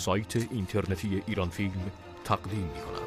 سایت اینترنتی ایران فیلم تقدیم می کند.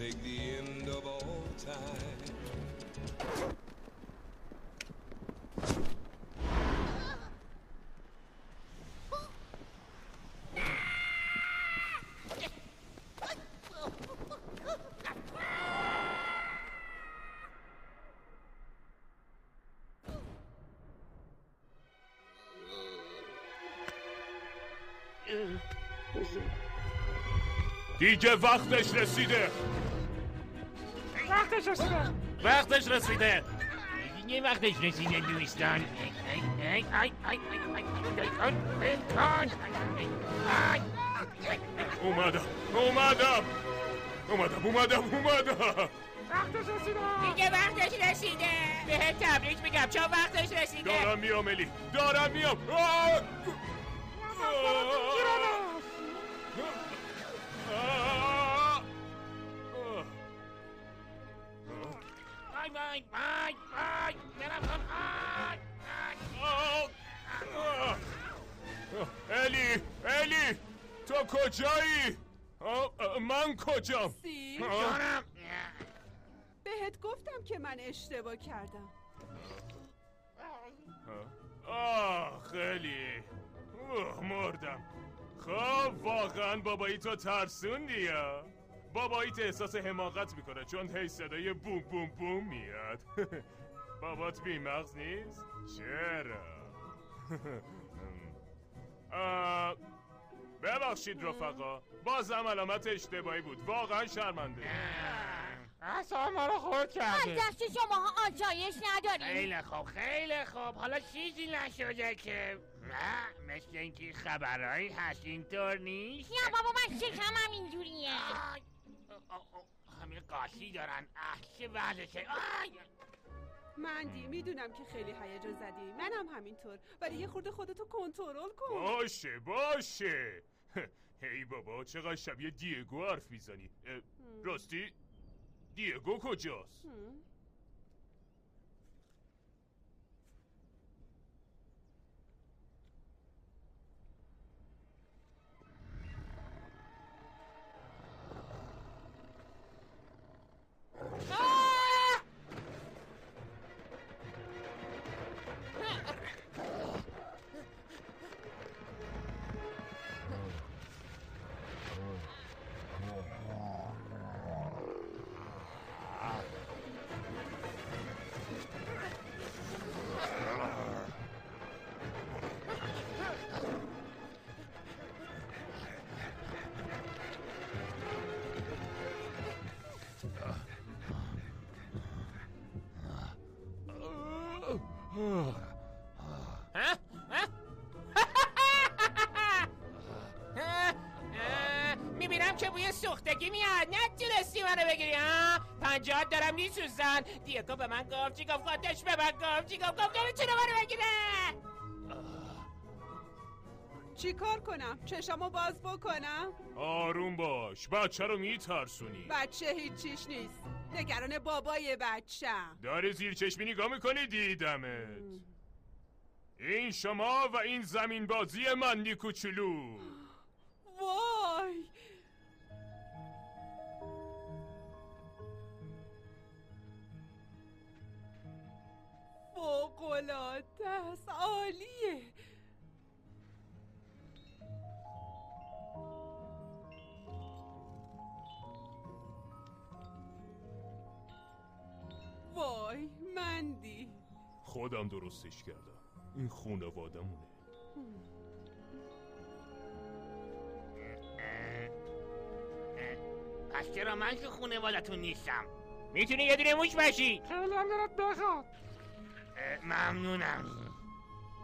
take the end of all time. دیگه وقتش رسیده وقتش رسیده وقتش رسیده یه وقتش رسیده دوستان اومدم اومدم اومدم اومدم اومدم وقتش رسیده دیگه وقتش رسیده به تبریک میگم چون وقتش رسیده دارم میام الی دارم میام سی! جانم. بهت گفتم که من اشتباه کردم. آه خیلی. اوه مردم. خب واقعا بابایی تو ترسوندی یا باباییت احساس حماقت می‌کنه چون هی صدای بوم بوم بوم میاد. بابات بیمغز نیست؟ چرا؟ آه، ببخشید رفقا. بازم علامت اشتباهی بود. واقعا شرمنده. اصلا ما رو خورد از کرده دست شماها آسایش نداریم. خیلی خوب خیلی خوب. حالا چیزی نشده که نه مثل اینکه خبرهایی هست. اینطور نیست؟ نه بابا من شکمم اینجوریه. همه قاسی دارن. اه چه وضعشه آی! مندی می‌دونم که خیلی هیجان زدی. منم همینطور. ولی یه خورده خودتو کنترل کن. باشه باشه. هی بابا چقدر شبیه دیگو حرف می‌زنی. راستی؟ دیگو کجاست؟ می‌بینم که بوی سوختگی میاد. نتونستی منو بگیری ها؟ پنجات دارم میسوزن. دیگو به من گفت چی گفت خودش به من گفت چی گفت گفت نمی‌تونه منو بگیره؟ چی کار کنم؟ چشمو باز بکنم؟ آروم باش بچه رو میترسونی. بچه هیچیش نیست. نگران بابای بچم. داره زیر چشمی نگاه می‌کنی؟ دیدمت. این شما و این زمین بازی مندی کوچولو وای! فوقلاده است. عالیه. وای مندی. خودم درستش کردم. این خونوادمونه. پس چرا من تو خونه والتون نیستم؟ می‌تونی یه دونه موش باشی خیلی هم دارد بخواد ممنونم.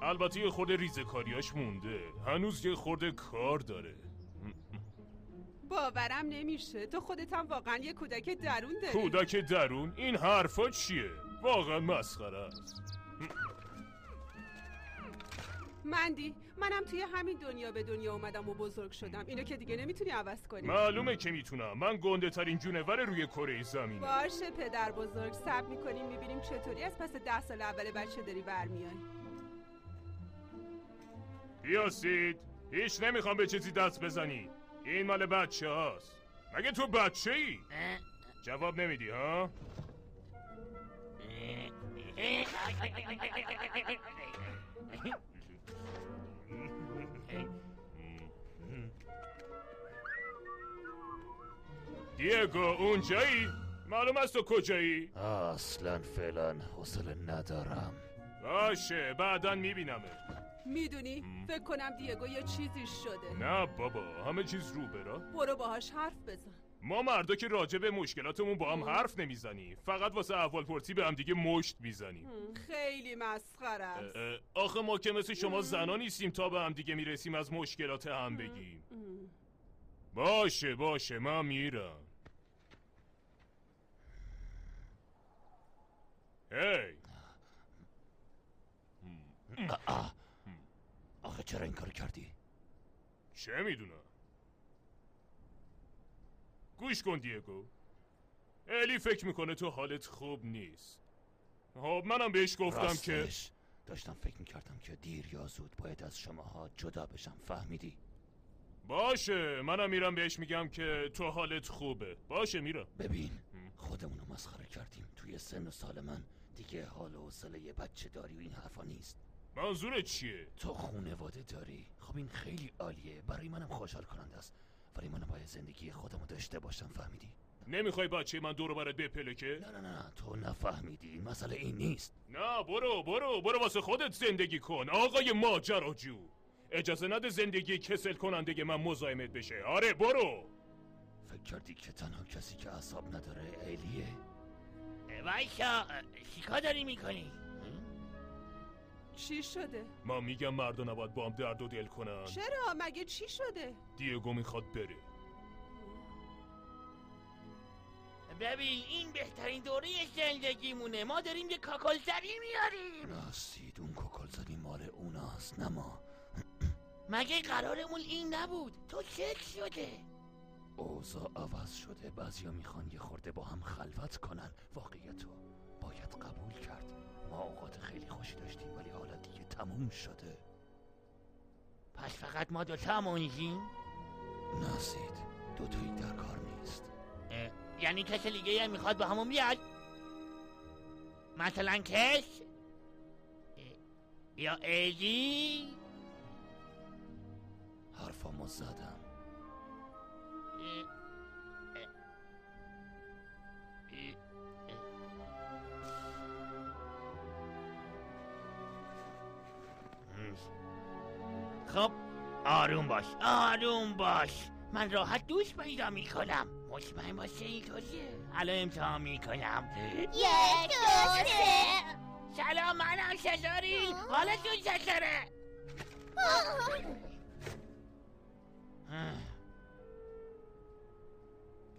البته یه خورده ریزکاریاش مونده. هنوز یه خورده کار داره. باورم نمیشه. تو خودت هم واقعا یه کودک درون داری. کودک درون؟ این حرفا چیه؟ واقعا مسخره است. مندی منم توی همین دنیا به دنیا اومدم و بزرگ شدم. اینو که دیگه نمی‌تونی عوض کنی. معلومه که می‌تونم. من گنده ترین جونور روی کره زمینه. باشه پدر بزرگ. سب می‌کنیم می‌بینیم چطوری از پس ده سال اول بچه داری برمیای بیاسید. هیچ نمی‌خوام به چیزی دست بزنی. این مال بچه هاست مگه تو بچه ای؟ جواب نمیدی ها؟ دیگو اونجایی؟ معلوم است تو کجایی؟ اصلا فعلا حوصله ندارم باشه بعدا میبینمت می‌دونی؟ فکر کنم دیگو یه چیزی شده. نه بابا همه چیز رو برا برو باهاش حرف بزن. ما مردا که راجع به مشکلاتمون با هم حرف نمی‌زنیم فقط واسه احوال پرسی به هم دیگه مشت می‌زنیم خیلی مسخره است. آخه ما که مثل شما زنا نیستیم تا به هم دیگه می‌رسیم از مشکلات هم بگیم. باشه باشه من میرم. هی! آخه چرا این کار کردی؟ چه می‌دونم؟ گوش کن دیگو. الی فکر می‌کنه تو حالت خوب نیست. خب منم بهش گفتم که داشتم فکر می‌کردم که دیر یا زود باید از شماها جدا بشم. فهمیدی؟ باشه. منم میرم بهش میگم که تو حالت خوبه. باشه میرم. ببین خودمونو مسخره کردیم. توی سن و سال من دیگه حال و حوصله بچه داری و این حرفا نیست. منظورت چیه؟ تو خونواده داری؟ خب این خیلی عالیه. برای منم خوشحال کننده است. ولی منم باید زندگی خودمو داشته باشم فهمیدی؟ نمی‌خوای بچه من دورو برات بپلکه نه نه نه تو نفهمیدی. این مسئله این نیست. نه برو برو برو واسه خودت زندگی کن. آقای ماجراجو. اجازه نده زندگی کسل کننده من مزاحمت بشه. آره برو. فکر کردی که تنها کسی که اعصاب نداره ایلیه وایسا چیکار داری می‌کنی؟ چی شده؟ من میگم مردا نباید با هم درد و دل کنن. چرا؟ مگه چی شده؟ دیگو می‌خواد بره. ببین این بهترین دوره زندگیمونه. ما داریم یه کاکلزری میاریم. ناسید اون کوکلزنی مال اوناست نه ما. مگه قرارمون این نبود؟ تو چک شده. اوضاع عوض شده. بعضیا می‌خوان یه خورده با هم خلوت کنن. واقعیتو باید قبول کرد. ما اوقات خیلی خوشی داشتیم ولی حالا دیگه تموم شده. پس فقط ما دوتا مونزیم ناسید دوتایی در کار نیست. یعنی کسی دیگه هم می‌خواد با همون بیاد؟ مثلا کش اه، یا ایدی حرفامو زدم. خب آروم باش آروم باش. من راحت دوش پیدا می‌کنم. مطمئن باشه اینطوریه الان امتحان می‌کنم. یک دو سه. سلام منم چطوری؟ حالتون چطوره؟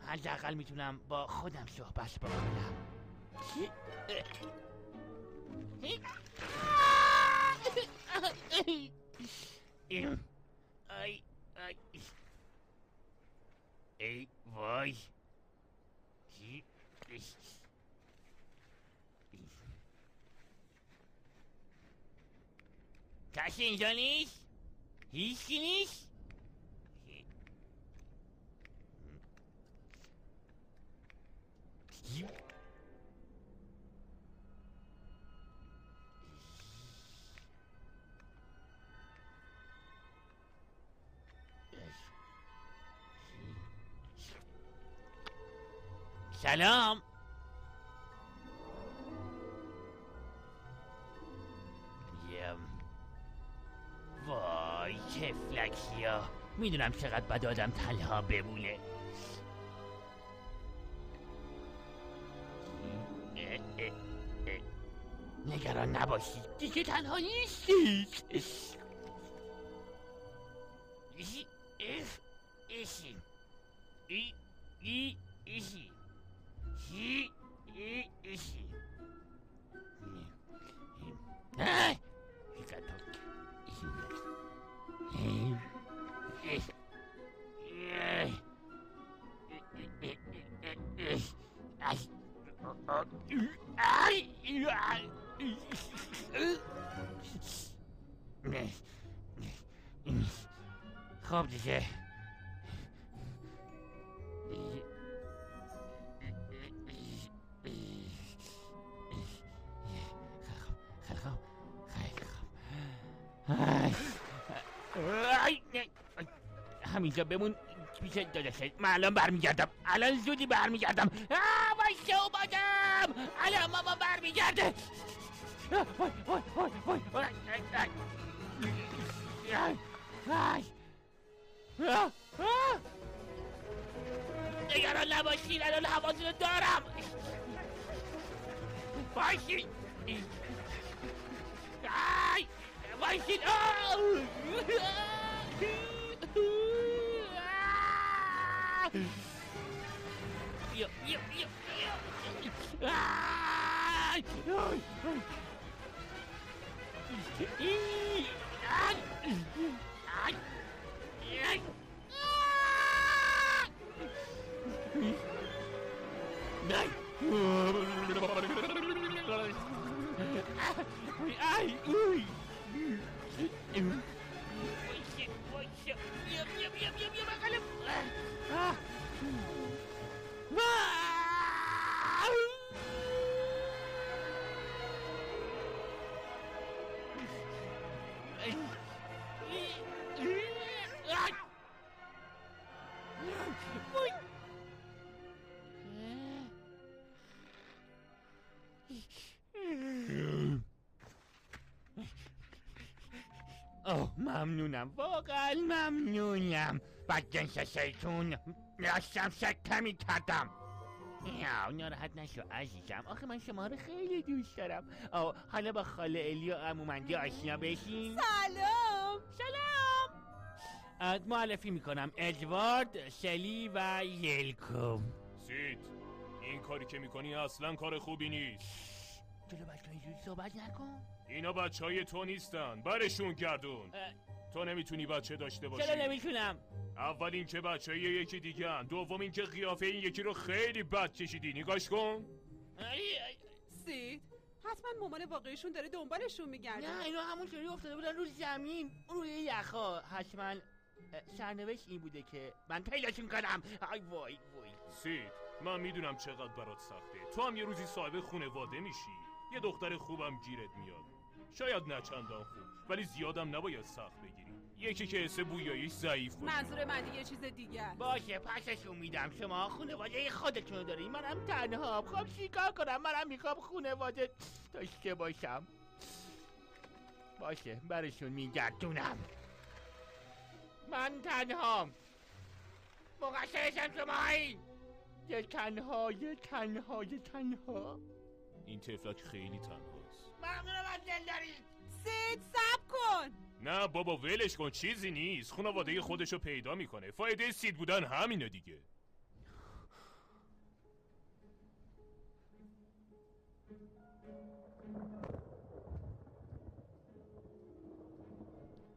حداقل می‌تونم با خودم صحبت بکنم. ای ای ای وای کسی اینجا نیست؟ سلام یم وای چه فلکسیا می‌دونم چقدر بد آدم تنها بمونه. نگران نباشید دیگه تنها نیستید همینجا بمون. پیش داداشه من الان برمیگردم. الان زودی برمیگردم. آه، وایسا اومدم. الان ماما برمیگرده. آه، وای وای وای وای وای. آی، آی. آی. آی. آه، آه. نگران نباشید الان هواتون رو دارم باشید آی وایسید آه! بیا بیا بیا بیا آی! آی! آی! آی! آی! آی! آی! Ai, ui. ممنونم واقعا ممنونم. بدجنس شیطون. داشتم شکمی کردم یا ناراحت نشو عزیزم. آخه من شما رو خیلی دوست دارم. آه حالا با خاله الی و امومندی آشنا بشیم سلام. سلام. معرفی می‌کنم. ادوارد سلی و یلکوم سید این کاری که می‌کنی اصلا کار خوبی نیست. جلو بچه اینجوری صحبت نکن. اینا بچه های تو نیستن. برشون گردون. تو نمی‌تونی بچه داشته باشی. چرا نمی‌تونم؟ اول اینکه بچه یکی دیگه هن. دوم اینکه قیافه این یکی رو خیلی بد کشیدی. نگاش کن. ای، ای، سید حتما مامان واقعیشون داره دنبالشون میگرده. نه اینا همون جوری افتاده بودن رو زمین. روی یخا. حتما سرنوشت این بوده که من پیداشون کنم آی وای وای. سید من می‌دونم چقدر برات سخته. تو هم یه روزی صاحب خونواده میشی. یه دختر خوبم گیرت میاد. شاید نه چندان خوب. ولی زیادم نباید سخت بگیری. یکی که حس بویاییش ضعیف باشه. منظور من یه چیز دیگه است. باشه پسشون میدم. شما خونواده خودتون رو دارین منم تنها. خب چیکار کنم؟ منم می‌خوام خونواده داشته باشم. باشه برشون میگردونم. من تنهام. مقصرشم شما این یه تنها یه تنها یه تنها. این تفلک خیلی تنهاست. ممنونم از دلداری. سید سب کن. نه بابا ولش کن چیزی نیست. خانواده خودشو پیدا می‌کنه. فایده سید بودن همینه دیگه.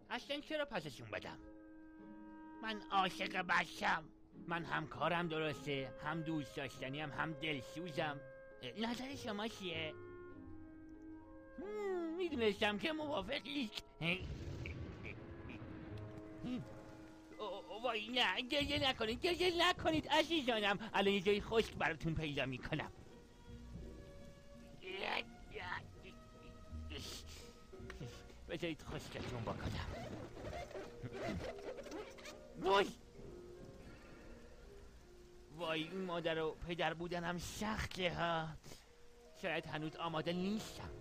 اصلا چرا پسشون بدم؟ من عاشق بشم من هم کارم درسته هم دوست داشتنیم هم دلسوزم. نظر شما چیه؟ می‌دونستم که موافقی وای نه گریه نکنید گریه نکنید عزیزانم. الان یه جای خشک براتون پیدا می‌کنم. بذارید خشکتون بکنم. وای. وای این مادر و پدر بودنم سخته ها. شاید هنوز آماده نیستم.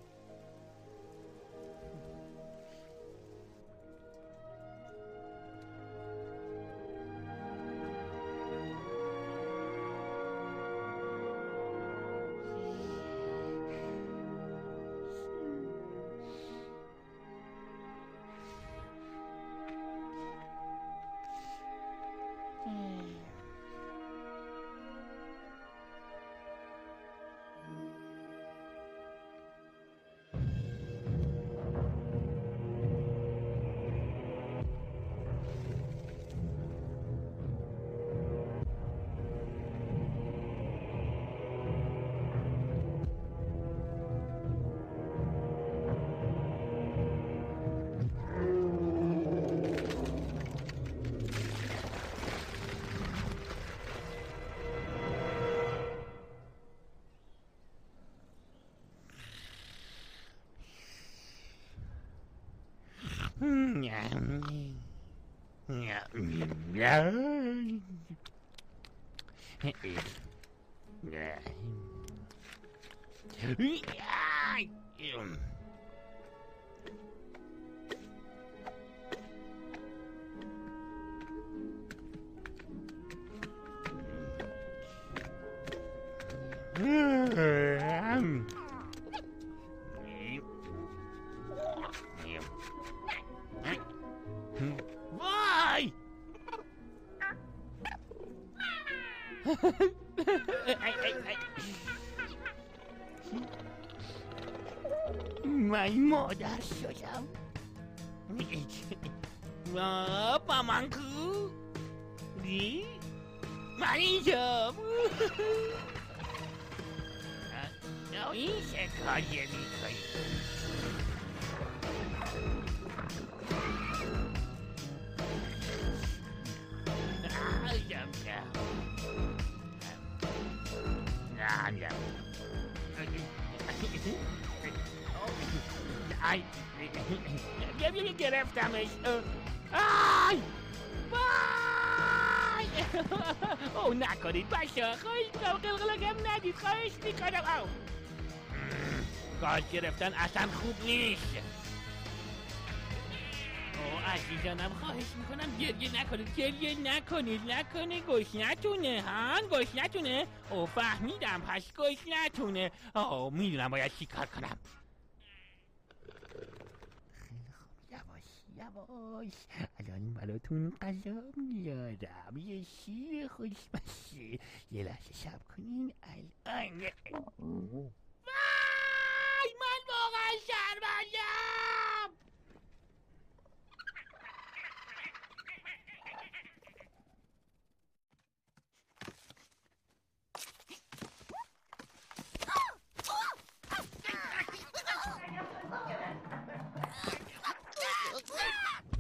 وای گرفتمش آی وای او نکنید بچه خواهش می‌کنم قلقلقم ندید خواهش می‌کنم او گاز گرفتن اصلا خوب نیست او عزیزانم خواهش می‌کنم گریه نکنید گریه نکنید نکنه گوش نتونه هان گوش نتونه او فهمیدم پس گوش نتونه او می‌دونم باید چی کار کنم یواش الان براتون غذا میارم یه شیر خوشمزه یه لحظه شب کنین الان وای من واقعا شرمندم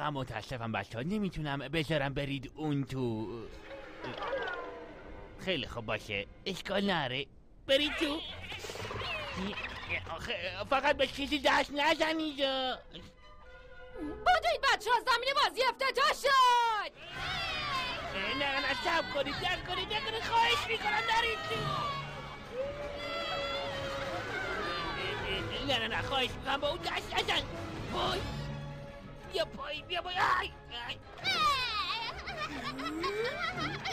واقعا متاسفم بچه ها نمی‌تونم بذارم برید اون تو. خیلی خوب باشه. اشکال نره. برید تو. فقط به چیزی دست نزنید بدوید بچه ها زمین بازی افتتاح شد. نه نه سب کنید در کنید نکنید خواهش می‌کنم نرید تو. نه نه نه خواهش می‌کنم با اون دست نزن. وای. بیا پای بیا پای. آی آی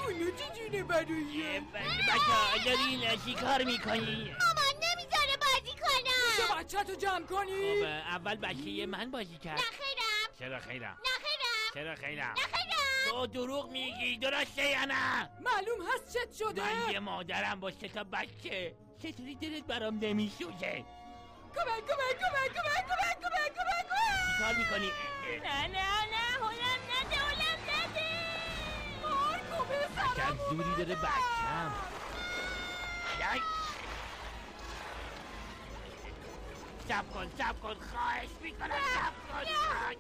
اونو چجونه برای بچه ها دارین چیکار می‌کنی. مامان نمی‌ذاره بازی کنم بچه تو جمع خب کنی اول بچه من بازی کرد. نخیرم چرا خیرم؟ نخیرم چرا خیرم؟ نخیرم تو دروغ میگی درسته یا نه؟ معلوم هست چت شده. من یه مادرم با سه تا بچه. چطوری دلت برام نمیسوزه؟ کمک کمک کمک کمک کمک کمک کمک کمک. چیکار می‌کنی؟ نه نه نه هلم نده هلم نده. مارکو به چقدر زوری داره بچم. یای. سب کن سب کن خواهش می‌کنم سب کن. نه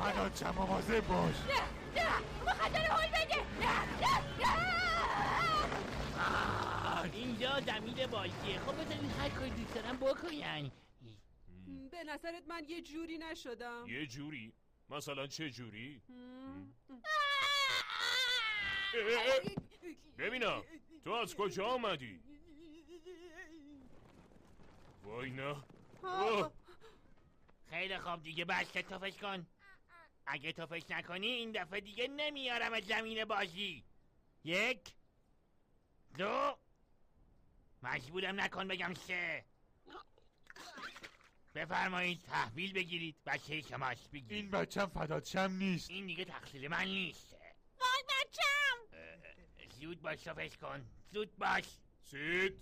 نه فدات شم مواظب باش. نه نه بخاطر هل بده. نه نه نه. اینجا زمین بازیه. خب بذارین هر کاری دوست دارم بکنن به نظرت من یه جوری نشدم؟ یه جوری؟ مثلا چه جوری؟ ببینم تو از کجا آمدی؟ وای نه. خیلی خوب دیگه بسته تفش کن. اگه تفش نکنی این دفعه دیگه نمیارم از زمین بازی. یک دو. مجبورم نکن بگم سه. بفرمایید تحویل بگیرید بچه شماست بگیرید. این بچم فدات شم نیست. این دیگه تقصیر من نیست. وای بچم! زود باش تفش کن. زود باش. سید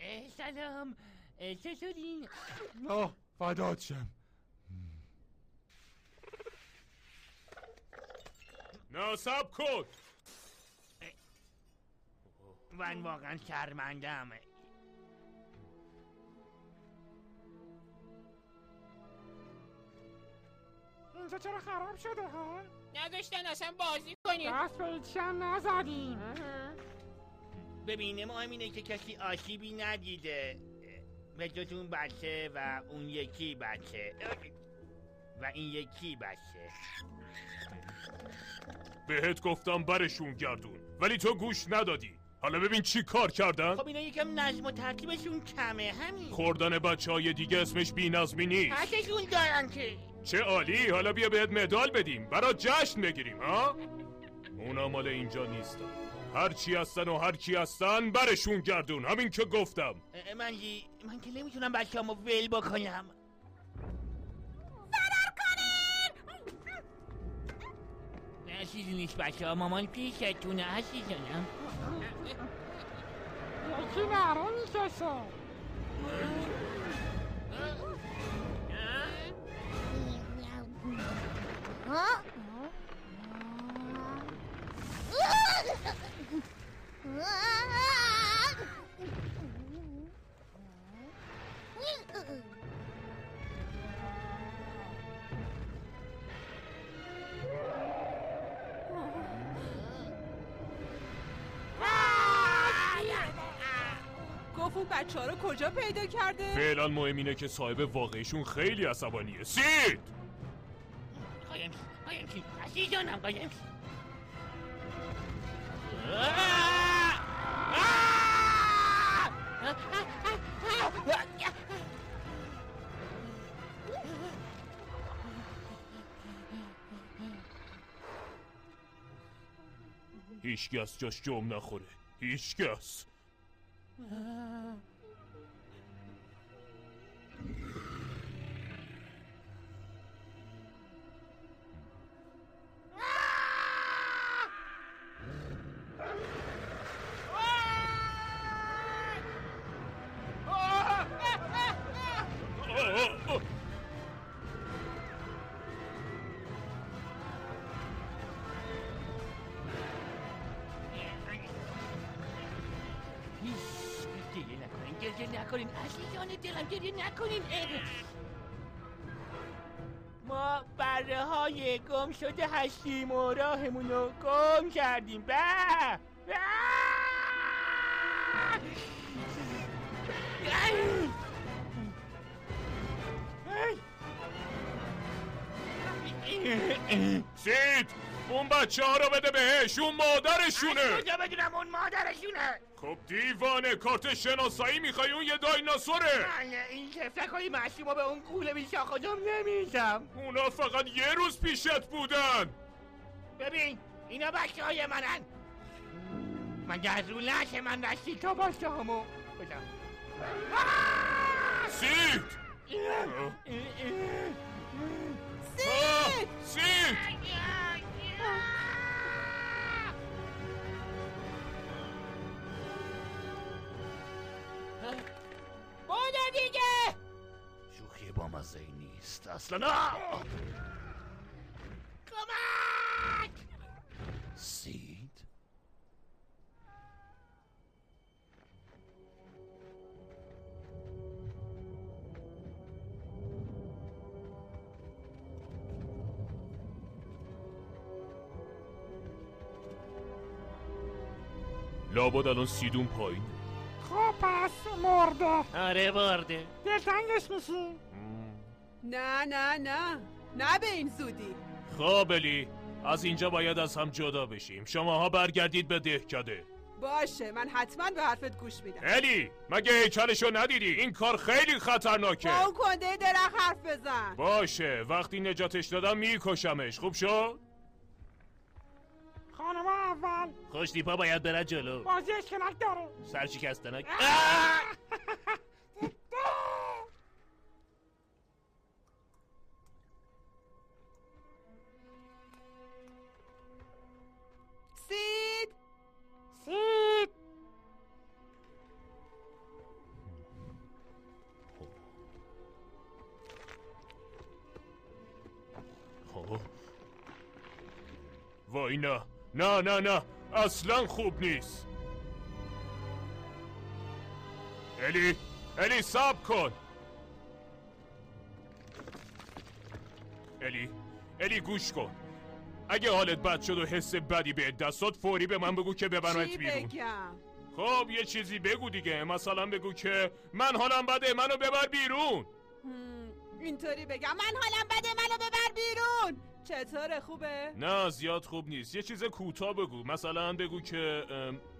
اه، سلام. اه، چطورین آه فدات شم نه سب کن من واقعا شرمندم اینجا چرا خراب شده ها؟ نذاشتن اصلا بازی کنیم. دست به هیچی هم نزدیم. ببین مهم اینه که کسی آسیبی ندیده. به جز اون بچه و اون یکی بچه. و این یکی بچه. بهت گفتم برشون گردون ولی تو گوش ندادی. حالا ببین چی کار کردن. خب اینا یکم نظم و ترتیبشون کمه همین. خوردن بچه های دیگه اسمش بی نظمی نیست. حسشون دارن که چه عالی. حالا بیا بهت مدال بدیم. برا جشن بگیریم ها؟ اونا مال اینجا نیستن. هر چی هستن و هر کی هستن برشون گردون. همین که گفتم. من یی- من که نمی‌تونم بچه همو ول بکنم. نه چیزی نیست بچه ها مامان پیشتونه عزیزانم یکی نره می‌کشه بچه ها رو کجا پیدا کرده؟ فعلا مهم اینه که صاحب واقعیشون خیلی عصبانیه. سید! قایم شید هیچ کس جاش جوم نخوره. هیچ کس نکنین ما بره های گم شده هشتیم و راهمون رو گم کردیم. به! سید اون بچه ها رو بده بهش اون مادرشونه. کجا بدونم اون مادرشونه. خب دیوانه کارت شناسایی می‌خوای اون یه دایناسوره. من این تفلک های معصوم به اون گوله بی شاخ و جم نمیشم اونا فقط یه روز پیشت بودن. ببین اینا بچه های منن. مگه از لش من رشتی تو باشه همو کجا؟ سید! آه، سید! بوده دیگه! شوخی با مزه نیست اصلا. آه! کمک! سید؟ لابد الان سیدون پایین. خب پس مرده. آره برده دلتنگش میشی؟ نه نه نه. نه به این زودی. خب الی. از اینجا باید از هم جدا بشیم. شماها برگردید به دهکده. باشه من حتما به حرفت گوش میدم. الی مگه هیکلشو ندیدی؟ این کار خیلی خطرناکه. با اون کنده درخت حرف بزن. باشه وقتی نجاتش دادم میکشمش. خوب شد؟ خانم اول. خوش دیپا باید بره جلو. بازی اشکنک داره. سرشکستنک سید! سید! خب. وای نه. نه نه نه اصلا خوب نیست. الی الی ساب کن. الی الی گوش کن. اگه حالت بد شد و حس بدی به دست داد فوری به من بگو که ببرمت بیرون. خب یه چیزی بگو دیگه. مثلا بگو که من حالم بده منو ببر بیرون. اینطوری بگم. من حالم بده منو ببر بیرون. چطوره؟ خوبه؟ نه زیاد خوب نیست. یه چیز کوتاه بگو. مثلا بگو که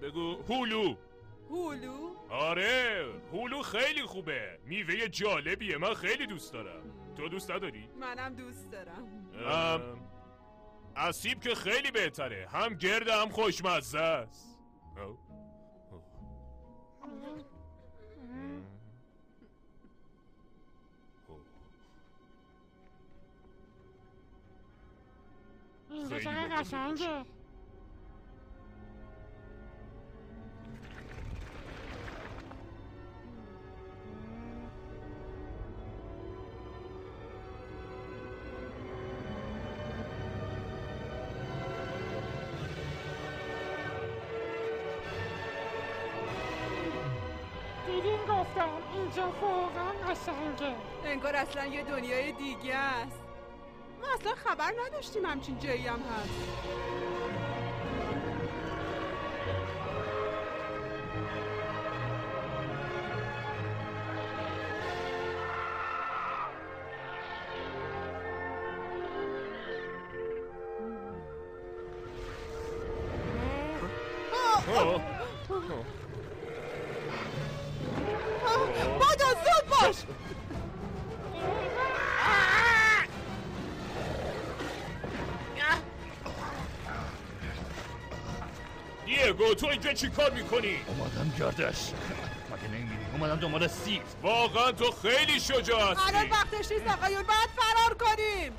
بگو هولو. هولو؟ آره هولو خیلی خوبه. میوه جالبیه من خیلی دوست دارم. تو دوست نداری؟ منم دوست دارم. ام، اسیب که خیلی بهتره. هم گرد هم خوشمزه است. اینجا چقدر قشنگه. دیدین گفتم اینجا واقعا قشنگه. انگار اصلا یه دنیای دیگه است. اصلا خبر نداشتیم همچین جایی هم هست. چی کار می‌کنی؟ اومدم گردش. مگه نمی‌بینی؟ اومدم دنبال سید واقعا تو خیلی شجاع الان هستی وقتش نیست آقایون. باید فرار کنیم.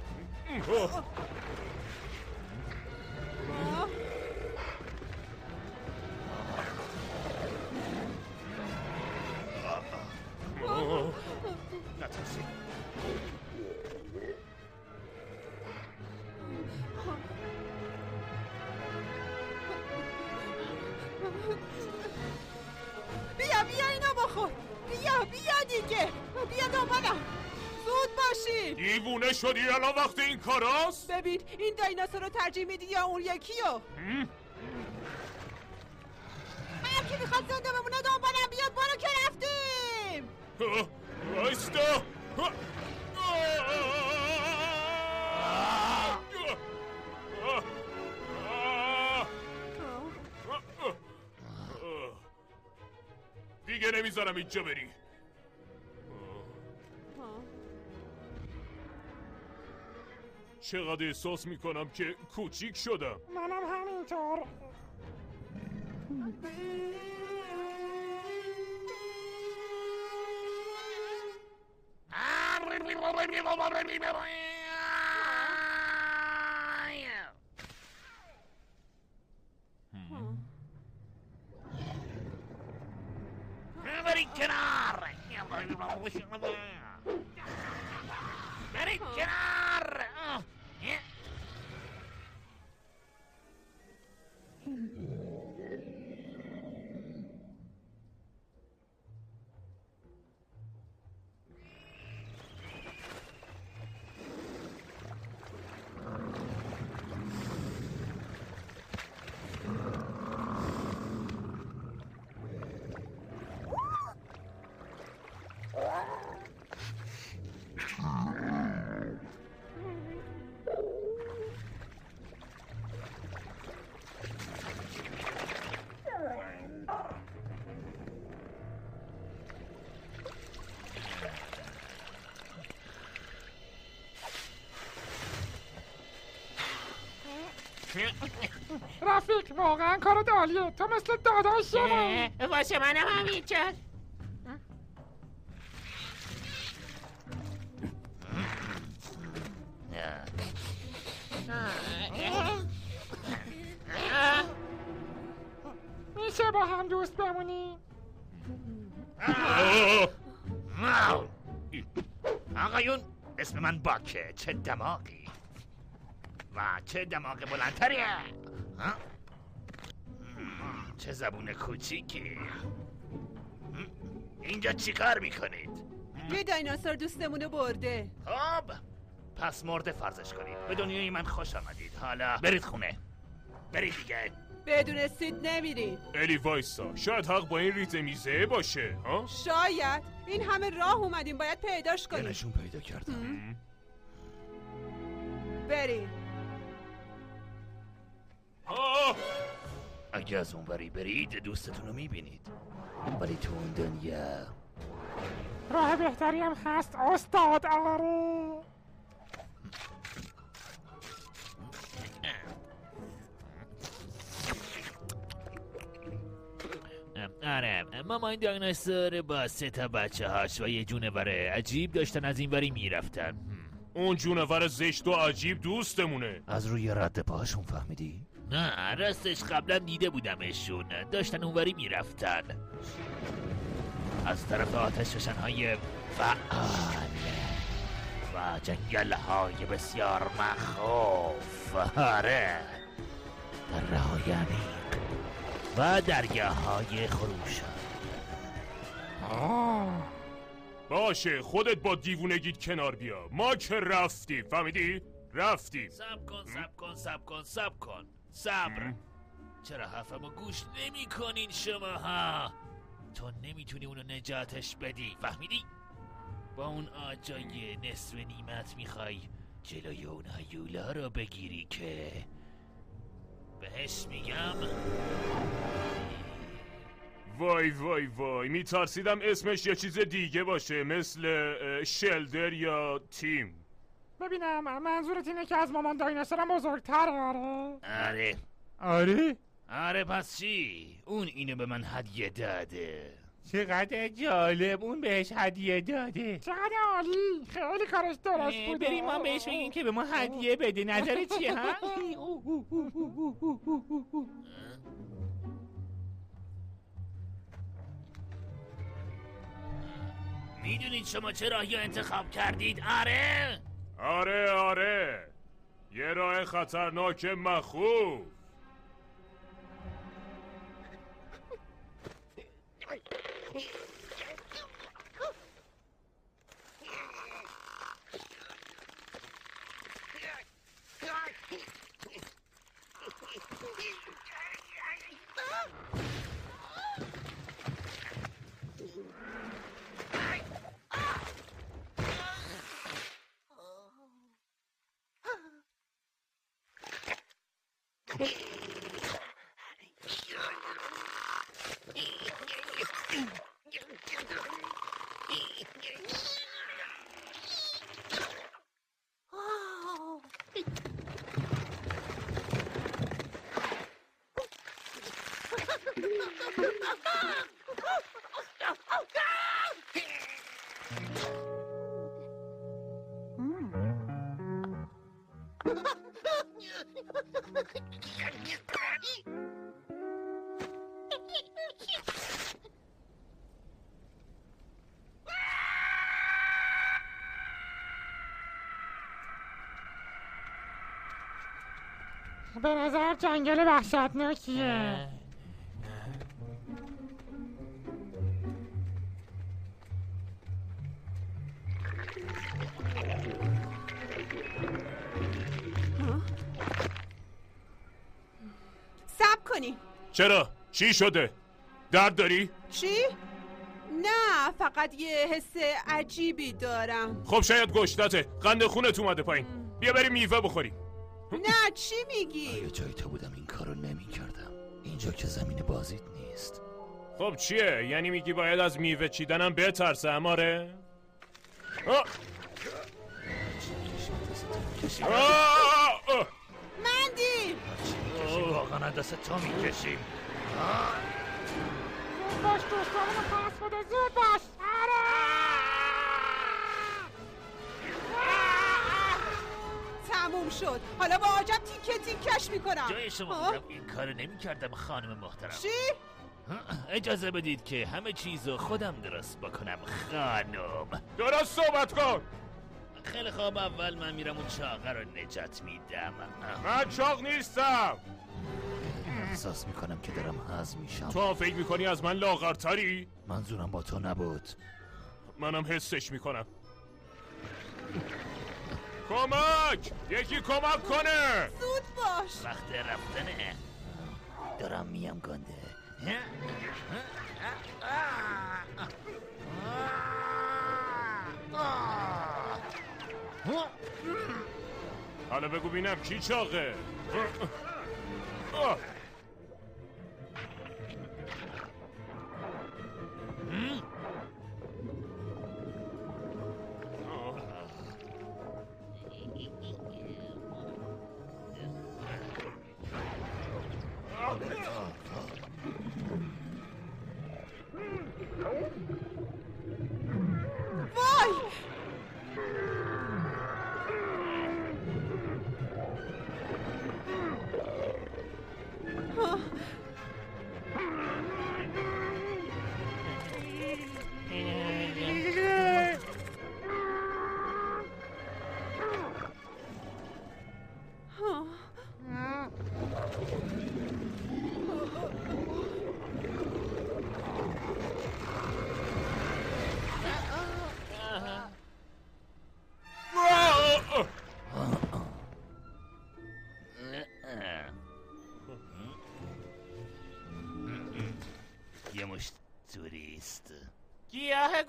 وقت این کاراست ببین این دایناسور رو ترجیح میدی یا اون یکی رو چقدر احساس می‌کنم که کوچیک شدم. منم همینطور. رفیق واقعا کار عالیه. تو مثل داداشمه واسه منم همینطور میشه با هم دوست بمونیم! آقایون اسم من باکه. چه دماغی. چه دماغ بلندتریه؟ ها؟ چه زبون کوچیکی. اینجا چیکار می‌کنید؟ یه دایناسور دوستمونو برده. خب پس مرده فرضش کنید. به دنیای من خوش آمدید. حالا برید خونه. برید دیگه. بدون سید نمیرین الی وایسا. شاید حق با این ریت میزه باشه ها؟ شاید. این همه راه اومدیم. باید پیداش کنیم. نشون پیدا کردم بریم! اگه از اونوری برید دوستتون رو می‌بینید. ولی تو اون دنیا راه بهتری هم هست استاد آره آره مامان دایناسور با سه تا بچه هاش و یه جونور عجیب داشتن از این وری می‌رفتن. اون جونور زشت و عجیب دوستمونه. از روی رد پاهاشون فهمیدی؟ نه راستش قبلا دیده بودمشون. داشتن اونوری می‌رفتن. از طرف آتش های فعال. و جنگل های بسیار مخوف. آره. در های عمیق و درگاه های خروشان باشه خودت با دیوونگیت کنار بیا. ما که رفتیم. فهمیدی؟ رفتیم. سب کن سب کن سب کن سب کن. صبر. چرا حرفمو گوش نمی کنین شما ها؟ تو نمی‌تونی اونو نجاتش بدی فهمیدی؟ با اون آجای نصف نیمت می‌خوای جلوی اون هیولا رو بگیری که بهش میگم. وای وای وای میترسیدم اسمش یه چیز دیگه باشه مثل شلدر یا تیم. ببینم منظورت اینه که از مامان دایناسورم بزرگتر؟ آره. آره. آره؟ آره پس چی؟ اون اینو به من هدیه داده. چقدر جالب اون بهش هدیه داده. چقدر عالی. خیلی کارش درست بوده. بریم ما بهش بگیم که به ما هدیه بده. نظر چیه ها؟ می‌دونید شما چه راهی انتخاب کردید؟ آره؟ آره آره. یه راه خطرناک مخوف. به نظر جنگل وحشتناکیه سب کنی چرا؟ چی شده؟ درد داری؟ چی؟ نه فقط یه حس عجیبی دارم خب شاید گشتته قند خونت اومده پایین بیا بریم میوه بخوریم چی میگی؟ اگه جای تو بودم این کارو نمی کردم اینجا که زمین بازیت نیست خب چیه؟ یعنی میگی باید از میوه چیدنم بترسم آره؟ آه! آه! آه! مندی واقعا دست تو می‌کشیم باش دوستامونو پس بده زود باش تموم شد. حالا با عجب تیکه تیکش می‌کنم. جای شما؟ بودم این کارو نمی کردم خانم محترم. چی؟ اجازه بدید که همه چیزو خودم درست بکنم خانم. درست صحبت کن. خیلی خواب اول من میرم اون چاقه رو نجات میدم. من چاق نیستم. احساس می‌کنم که دارم هضم میشم. تو فکر می‌کنی از من لاغرتری؟ منظورم با تو نبود. منم حسش می‌کنم. کمک! یکی کمک کنه! زود باش وقت رفتنه دارم میام گنده حالا بگو بینم کی چاقه؟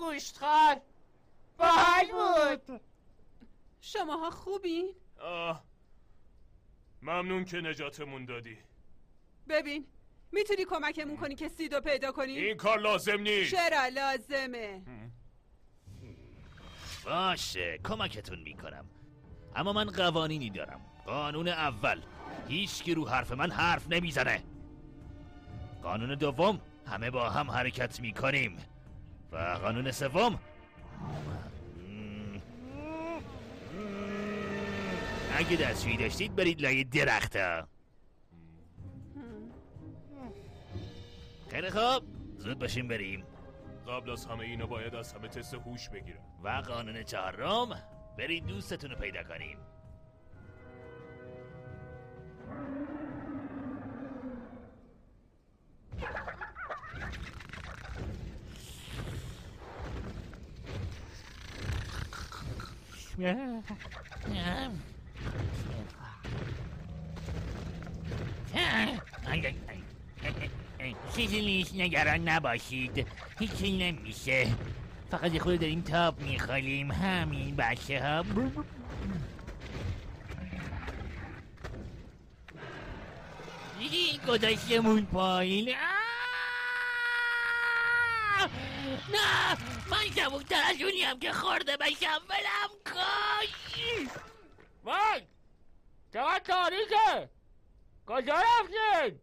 گیاه گوشتخوار باحال بود شماها خوبین؟ آه. ممنون که نجاتمون دادی ببین می‌تونی کمکمون کنی که سیدو پیدا کنی؟ این کار لازم نیست چرا لازمه؟ باشه کمکتون می‌کنم اما من قوانینی دارم قانون اول هیچ کی رو حرف من حرف نمی‌زنه قانون دوم همه با هم حرکت می‌کنیم و قانون سوم. اگه دستشویی داشتید برید لای درختا خیلی خوب. زود باشیم بریم. قبل از همه اینا باید از همه تست هوش بگیرم. و قانون چهارم برید دوستتون رو پیدا کنین چیزی نیست نگران نباشید. هیچی نمیشه. فقط خود داریم تاب میخوالیم. همین بچه ها گذاشتمون پایین! نه من کبوتر از اونیم که خورده بشم. ولم کن وای چقدر تاریکه. کجا رفتین؟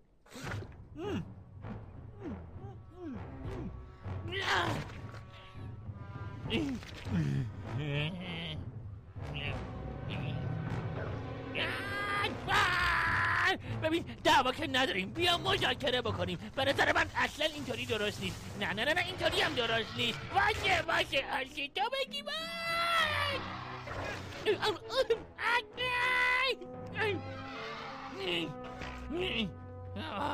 ببین دعوا که نداریم. بیا مذاکره بکنیم. به نظر من اصلا اینطوری درست نیست. نه نه نه اینطوری هم درست نیست. باشه باشه هرچی تو بگی آه،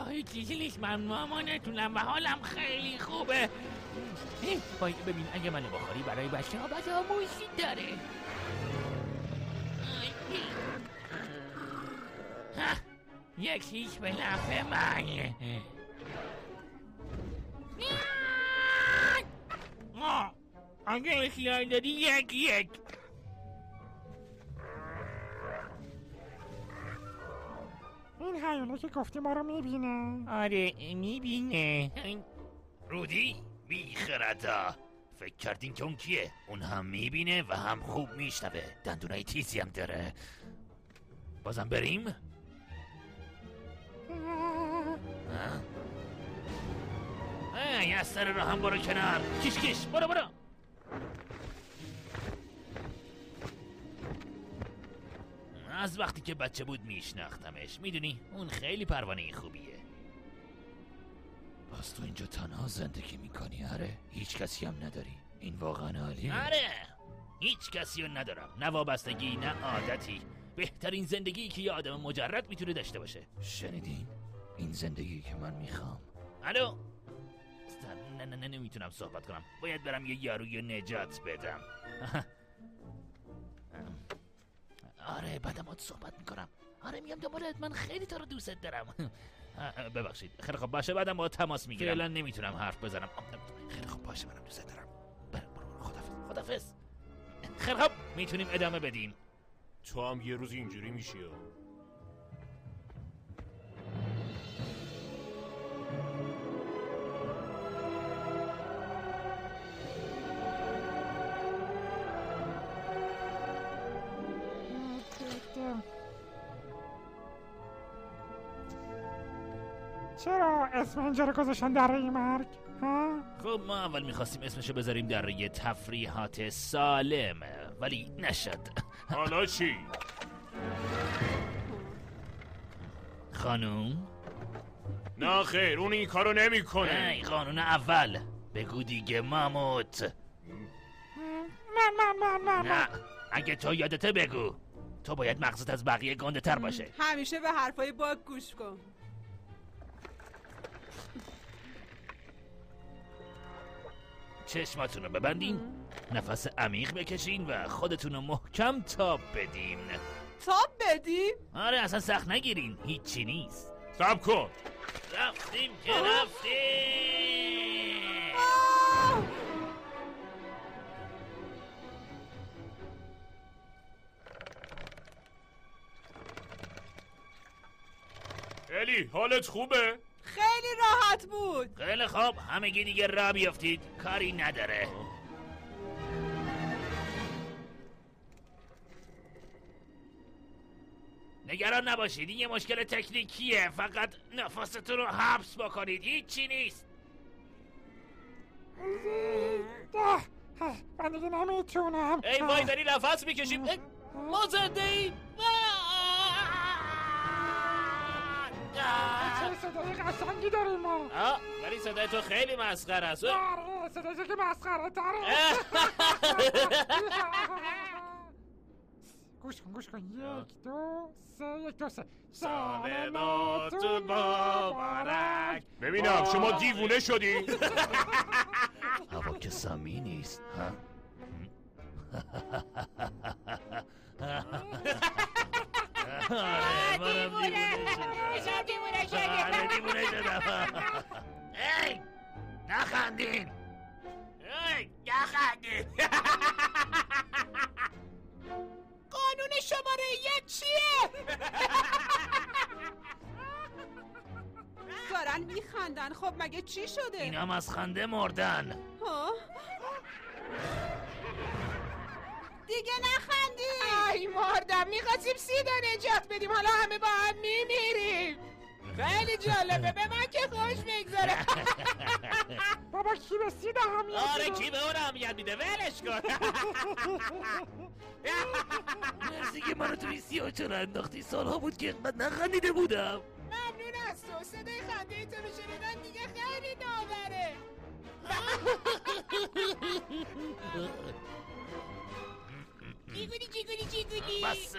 هیچ چیزی نیست من مامانتونم و حالم خیلی خوبه. وای ببین اگه منو بخوری برای بچه ها بد آموزی داره. یکیش به نفع من. اگه خیال داری یک یک. این حیوله که گفتی ما رو می‌بینه. آره می‌بینه. رودی بیخردا. فکر کردین که اون کیه؟ اون هم می‌بینه و هم خوب میشنوه. دندونای تیزی هم داره. بازم بریم؟ ها؟ ای از سر راه هم برو کنار. کش کش برو برو. از وقتی که بچه بود میشناختمش. می‌دونی اون خیلی پروانه خوبیه. پس تو اینجا تنها زندگی می‌کنی آره؟ هیچ کسی هم نداری. این واقعا عالیه. آره! هیچ کسی رو ندارم. نه وابستگی نه عادتی. بهترین زندگی که یه آدم مجرد می‌تونه داشته باشه. شنیدین؟ این زندگی که من می‌خوام. الو! نه نه نه نمی‌تونم صحبت کنم. باید برم یه یاروی نجات بدم. آره بعدم باید صحبت می‌کنم. آره میام دنبالت من خیلی تو رو دوست دارم. ببخشید. خیلی خب باشه بعدم با تماس می‌گیرم. فعلا نمی‌تونم حرف بزنم. خیلی خب باشه منم دوست دارم. برو برو برو. خدافظ. خدافظ. خیلی خب می‌تونیم ادامه بدیم. تو هم یه روز اینجوری میشی اسم اینجا رو گذاشتن در مرگ. ها؟ خب ما اول می‌خواستیم اسمشو بذاریم در یه تفریحات سالم ولی نشد. حالا چی؟ خانوم؟ نه خیر اون این کارو نمی‌کنه. ای قانون اول بگو دیگه ماموت. من من من من نه. اگه تو یادته بگو. تو باید مغزت از بقیه گنده تر باشه همیشه به حرفای باگ گوش کن. چشماتون رو ببندین نفس عمیق بکشین و خودتون رو محکم تاب بدین تاب بدیم آره اصلا سخت نگیرین هیچی نیست سب کن رفتیم که رفتیم آه! الی حالت خوبه؟ خیلی راحت بود. خیلی خوب. همگی دیگه را بیافتید. کاری نداره. نگران نباشید. این یه مشکل تکنیکیه. فقط نفستون رو حبس بکنید. هیچی نیست. من دیگه نمی‌تونم. ای وای داری نفس می‌کشیم ما زنده ایم چه صدای قشنگی داریم ما. آه ولی صدای تو خیلی مسخره است. آره صدایش که مسخره تره گوش کن گوش کن. یک دو سه یک دو سه. سال نوتون مبارک. ببینم شما دیوونه شدی؟ هوا که سمی نیست. ها؟ آره دیوونه شدم دیوونه شدم ای نخندین. ای نخندین. قانون شماره یک چیه؟ دارن میخندن. خب مگه چی شده؟ اینا هم از خنده مردن. ها؟ دیگه نخندی. ای مردم می‌خواستیم سیدا نجات بدیم. حالا همه با هم میمیریم. خیلی جالبه به من که خوش می‌گذاره بابا کی به سیدا هم آره کی به اون اهمیت میده؟ ولش کن. مرسی که منو توی سیاه چرا انداختی. سالها بود که اینقدر نخندیده بودم. ممنون از تو. صدای خنده تو رو شنیدن دیگه خیلی ناوره جیگولی جیگولی جیگولی بس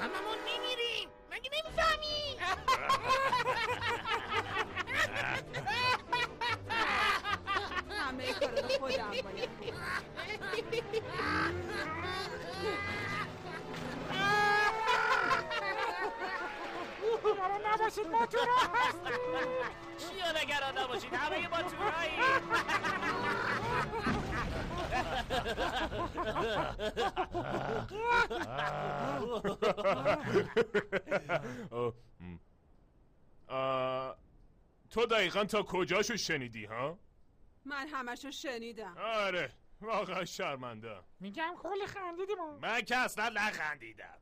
هممون میمیریم مگه نمی‌فهمی همه کارا رو خودم باید. نگران نباشید ما تو راه هستیم چیا نگران نباشید همه با تورایی آه، م. آه، تو دقیقا تا کجاشو شنیدی ها؟ من همشو شنیدم. آره واقعا شرمنده. میگم کلی خندیدیم من که اصلا نخندیدم.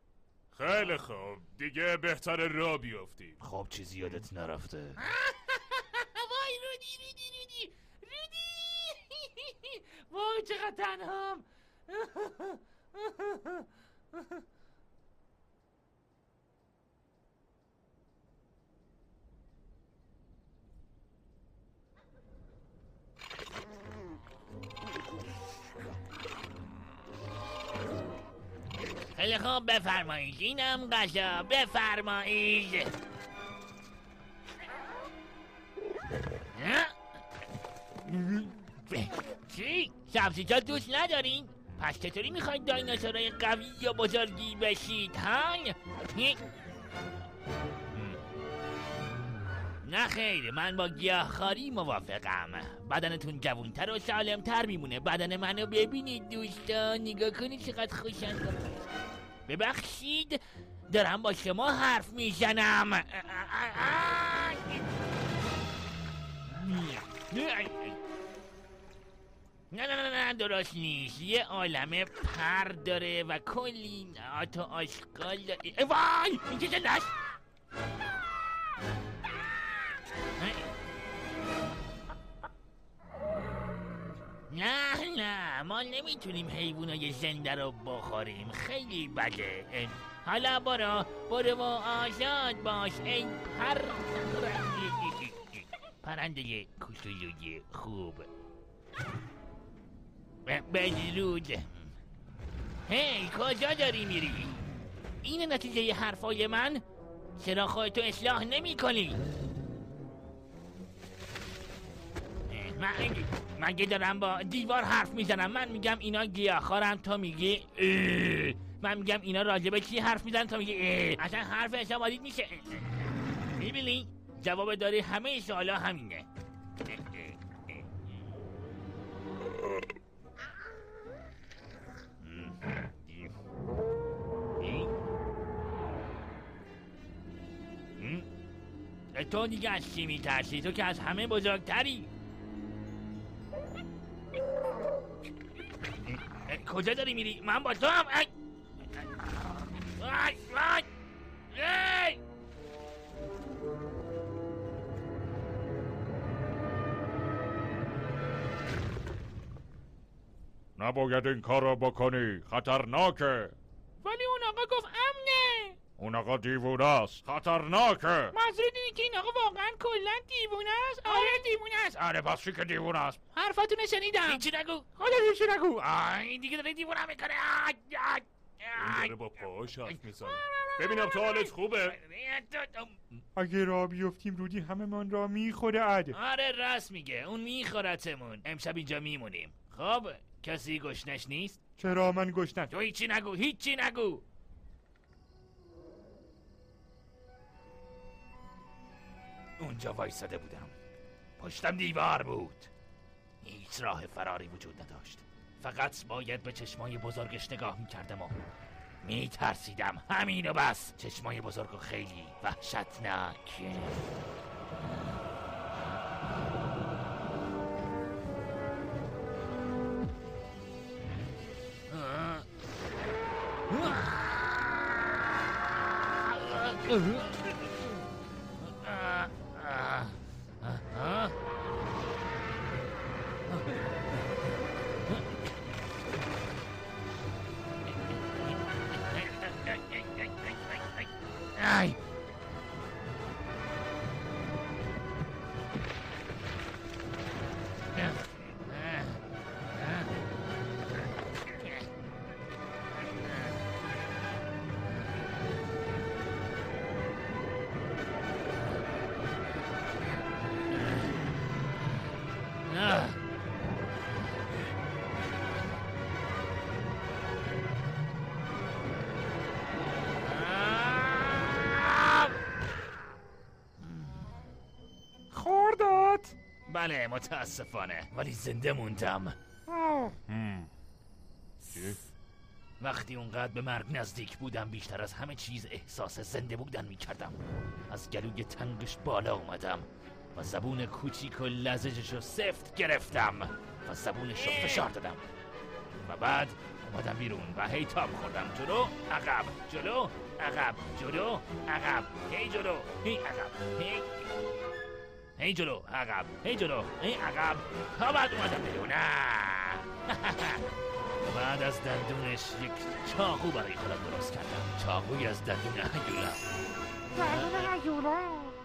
خیلی خوب. دیگه بهتر را بیفتیم خب چیزی یادت نرفته. وای رودی رودی رودی. رودی! وای چقدر تنهام. خیلی خوب بفرمایید. اینم غذا بفرمایید. چی؟ سبزیجات دوست ندارین؟ پس چطوری می‌خواید دایناسورای قوی یا بزرگی بشید ها؟ نه خیر من با گیاهخواری موافقم بدنتون جوونتر و سالمتر میمونه بدن منو ببینید دوستان نگاه کنید چقدر خوشم ببخشید دارم با شما حرف می‌زنم نه نه نه درست نیست. یه عالمه پر داره و کلی نعات و آشغال داره. ای وای این چه زندست نه نه ما نمی‌تونیم حیوانای زنده رو بخوریم. خیلی بده. حالا برو برو و آزاد باش ای پر پرنده کوچولوی خوب. ب- بدرود هی کجا داری میری؟ این نتیجه حرفای من؟ چرا خودتو اصلاح نمی کنی؟ من مگه دارم با دیوار حرف می‌زنم من میگم اینا گیاهخوارن تو میگی. من میگم اینا راجبه چی حرف می‌زنن تو میگی. اصلا حرف حساب میشه می‌بینی جواب داری همه سوالا همینه تو دیگه از چی میترسی؟ تو که از همه بزرگتری. کجا داری میری؟ من با تو هم ای! نباید این کار را بکنی خطرناکه. ولی اون آقا گفت امنه اون آقا دیوونه است خطرناکه. منظورت اینه که این آقا واقعا کلا دیوونه است آره دیوونه است آره پس چی که دیوونه است حرفاتون رو شنیدم. هیچی نگو. خودت هیچی نگو. این دیگه داره دیوونه می‌کنه. این. داره با پاهاش حرف می‌زنه. ببینم تو حالت خوبه؟ اگه را بیفتیم رودی همه من را می‌خوره عد. آره راست میگه. اون میخورتمون. امشب اینجا میمونیم. خب کسی گشنش نیست؟ چرا من گشتن تو هیچی نگو هیچی نگو. اونجا وایساده بودم. پشتم دیوار بود. هیچ راه فراری وجود نداشت. فقط باید به چشمای بزرگش نگاه می‌کردم و میترسیدم. همین و بس. چشمای بزرگ و خیلی وحشتناک. Ay. بله متاسفانه. ولی زنده موندم؟ وقتی اونقدر به مرگ نزدیک بودم بیشتر از همه چیز احساس زنده بودن می کردم از گلوی تنگش بالا اومدم و زبون کوچیک و لزجش رو سفت گرفتم و زبونش رو فشار دادم. و بعد اومدم بیرون و هی تاب خوردم. جلو عقب جلو عقب جلو عقب هی جلو هی عقب هی هی جلو عقب هی جلو هی عقب تا بعد اومدم بیرون. بعد از دندونش یک چاقو برای خودم درست کردم چاقوی از دندون هیولا دندون هیولا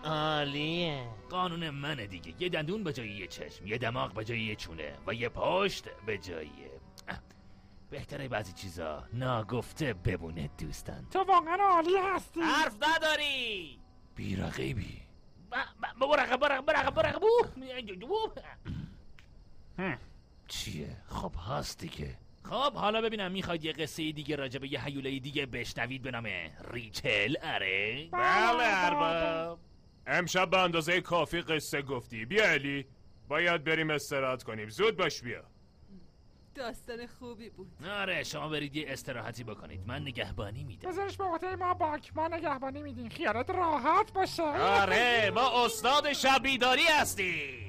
عالیه قانون منه دیگه یه دندون به جای یه چشم یه دماغ به جای یه چونه و یه پشت به جای. بهتره بعضی چیزا ناگفته بمونه دوستان تو واقعا عالی هستی حرف نداری بیرقیبی برقب چیه؟ خب هست دیگه خب حالا ببینم می‌خواید یه قصه دیگه راجع به یه هیوله دیگه بشنوید به نام ریچل. اره بله ارباب. امشب به اندازه کافی قصه گفتی. بیا الی. باید بریم استراحت کنیم. زود باش بیا. داستان خوبی بود. آره شما برید یه استراحتی بکنید. من نگهبانی میدم. بذارش به عهده ما باک. ما نگهبانی میدیم. خیالت راحت باشه. آره ما استاد شبیداری هستی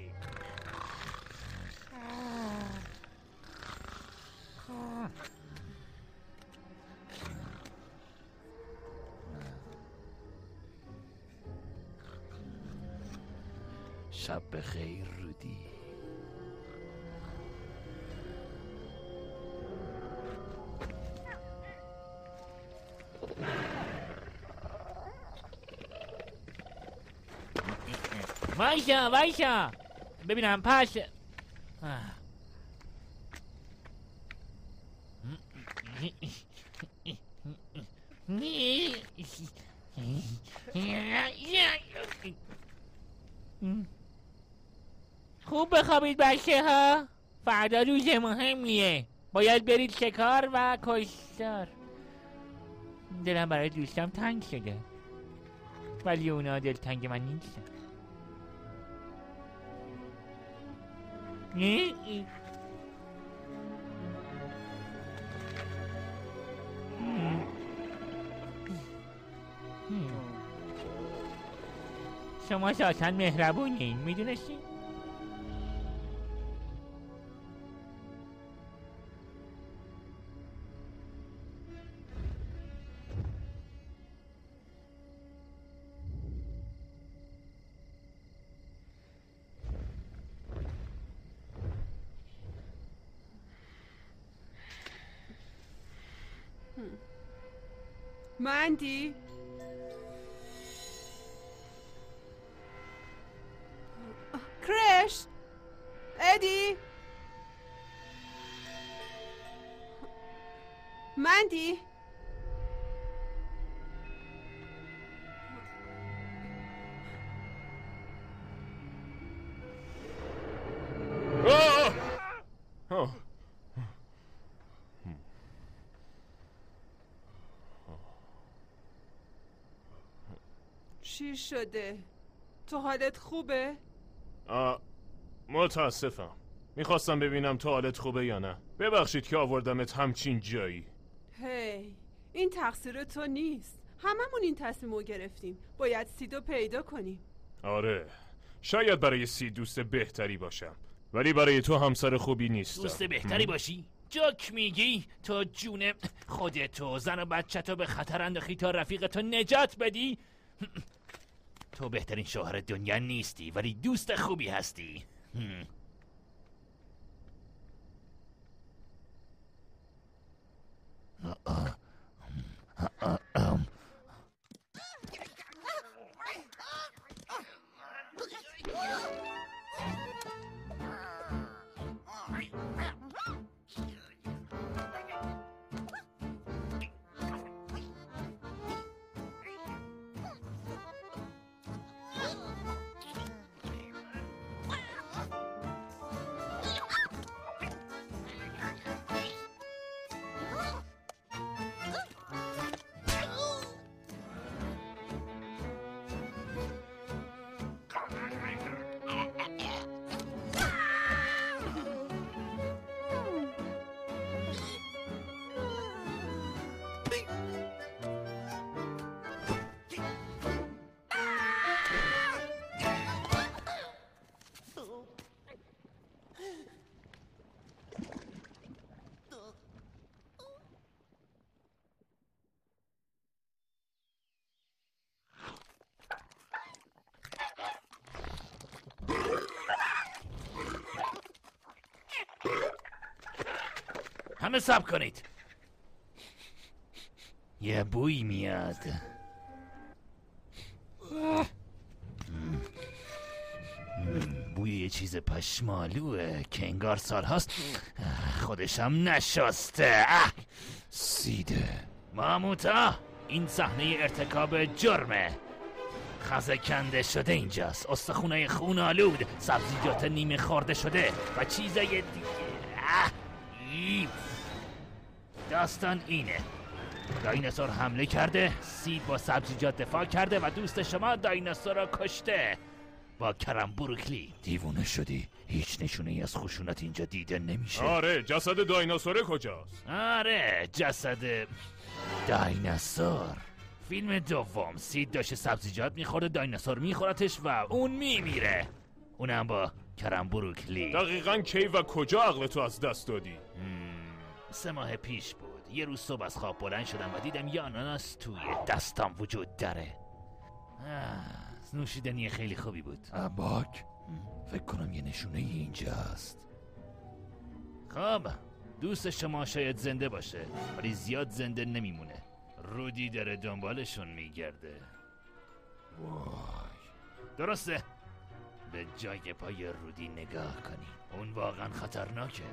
شب بخیر. وایشا وایشا ببینم پش. خوب بخوابید بچه ها. فردا روز مهمیه. باید برید شکار و کشتار. دلم برای دوستم تنگ شده. ولی اونا دلتنگ من نیستن. شما شاید مهربونین می‌دونستین؟ مندی کرش ادی مندی شده. تو حالت خوبه؟ آه، متاسفم. می‌خواستم ببینم تو حالت خوبه یا نه. ببخشید که آوردمت همچین جایی. هی این تقصیر تو نیست. هممون این تصمیم رو گرفتیم. باید سیدو پیدا کنیم. آره. شاید برای سی دوست بهتری باشم. ولی برای تو همسر خوبی نیستم. دوست بهتری باشی؟ جاک میگی تو جون خودتو زن و بچه به خطر انداختی تا رفیق تو نجات بدی؟ تو بهترین شوهر دنیا نیستی ولی دوست خوبی هستی هم. همه سب کنید. یه بوی میاد. بوی یه چیز پشمالوه که انگار سال هاست. خودشم نشسته. سیده. ماموتا این صحنه ارتکاب جرمه. خزه کنده شده اینجاست. استخونه خون آلود سبزیجات نیمه خورده شده و چیزای دیگه. داستان اینه. دایناسور حمله کرده سید با سبزیجات دفاع کرده و دوست شما دایناسور را کشته. با کرم بروکلی. دیوونه شدی. هیچ نشونه ای از خشونت اینجا دیده نمیشه. آره جسد دایناسوره کجاست؟ آره جسد دایناسور. فیلم دوم. سید داشته سبزیجات میخورده دایناسور میخورتش و اون میمیره. اونم با کرم بروکلی. دقیقا کی و کجا عقل تو از دست دادی؟ سه ماه پیش بود. یه روز صبح از خواب بلند شدم و دیدم یه آناناس توی دستام وجود داره. آه، نوشیدنی خیلی خوبی بود. اباک فکر کنم یه نشونه ای اینجاست خب دوست شما شاید زنده باشه ولی زیاد زنده نمیمونه. رودی داره دنبالشون میگرده. درسته. به جای پای رودی نگاه کنی. اون واقعا خطرناکه.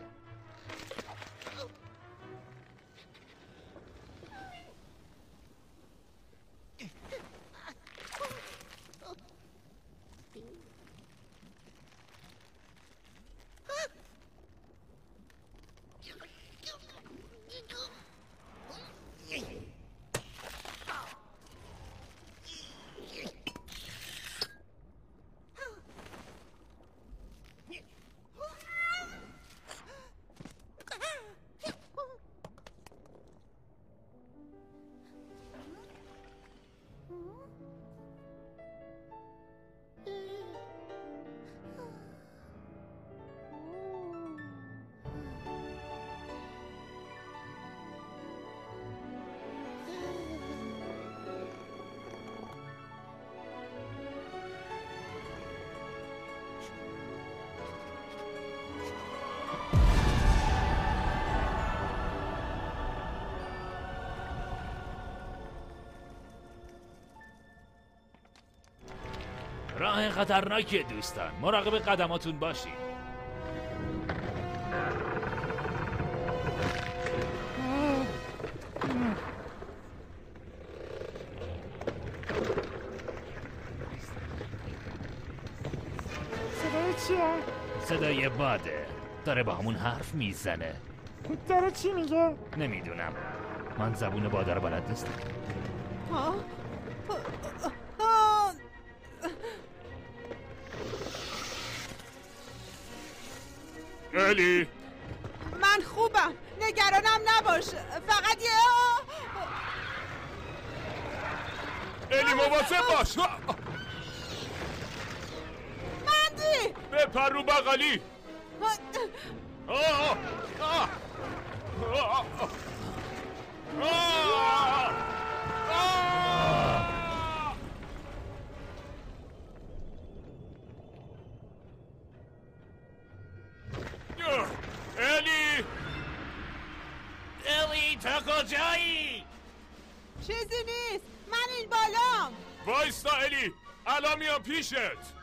خطرناکیه دوستان. مراقب قدماتون باشید صدای چیه؟ صدای باده. داره با همون حرف می‌زنه. داره چی میگه؟ نمی‌دونم. من زبون باده رو بلد نیستم. خیلی. من خوبم. نگرانم نباش. فقط یه الی مواظب باش. مندی! بپر رو بغلی. آه آه آه. آه. الان میام پیشت.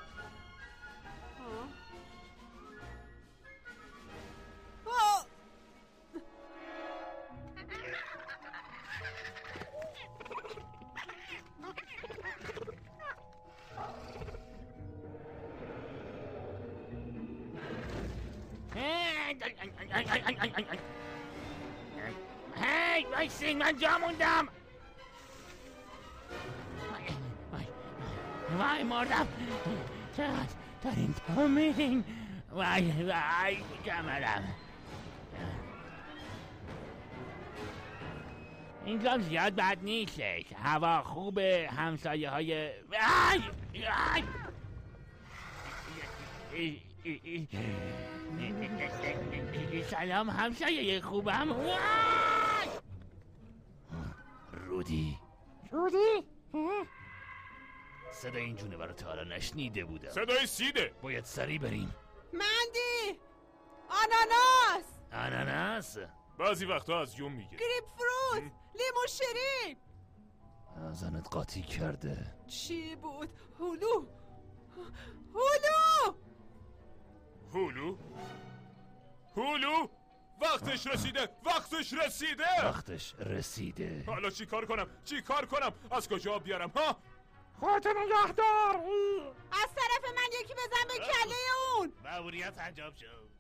زیاد بد نیستش. هوا خوبه همسایه های وای وای سلام همسایه خوبم. رودی. رودی؟ صدای این جونور رو تا حالا نشنیده بودم. صدای سیده. باید سریع بریم. مندی! آناناس! اناناس بعضی وقتا از یوم میگه. گریپ فروت! لیمو شیرین زنت قاطی کرده. چی بود؟ هلو هلو هولو؟ هولو؟ وقتش رسیده! وقتش رسیده! وقتش رسیده. حالا چی کار کنم؟ چی کار کنم؟ از کجا بیارم ها؟ خودتو نگهدار! از طرف من یکی بزن به کله اون! مأموریت انجام شد.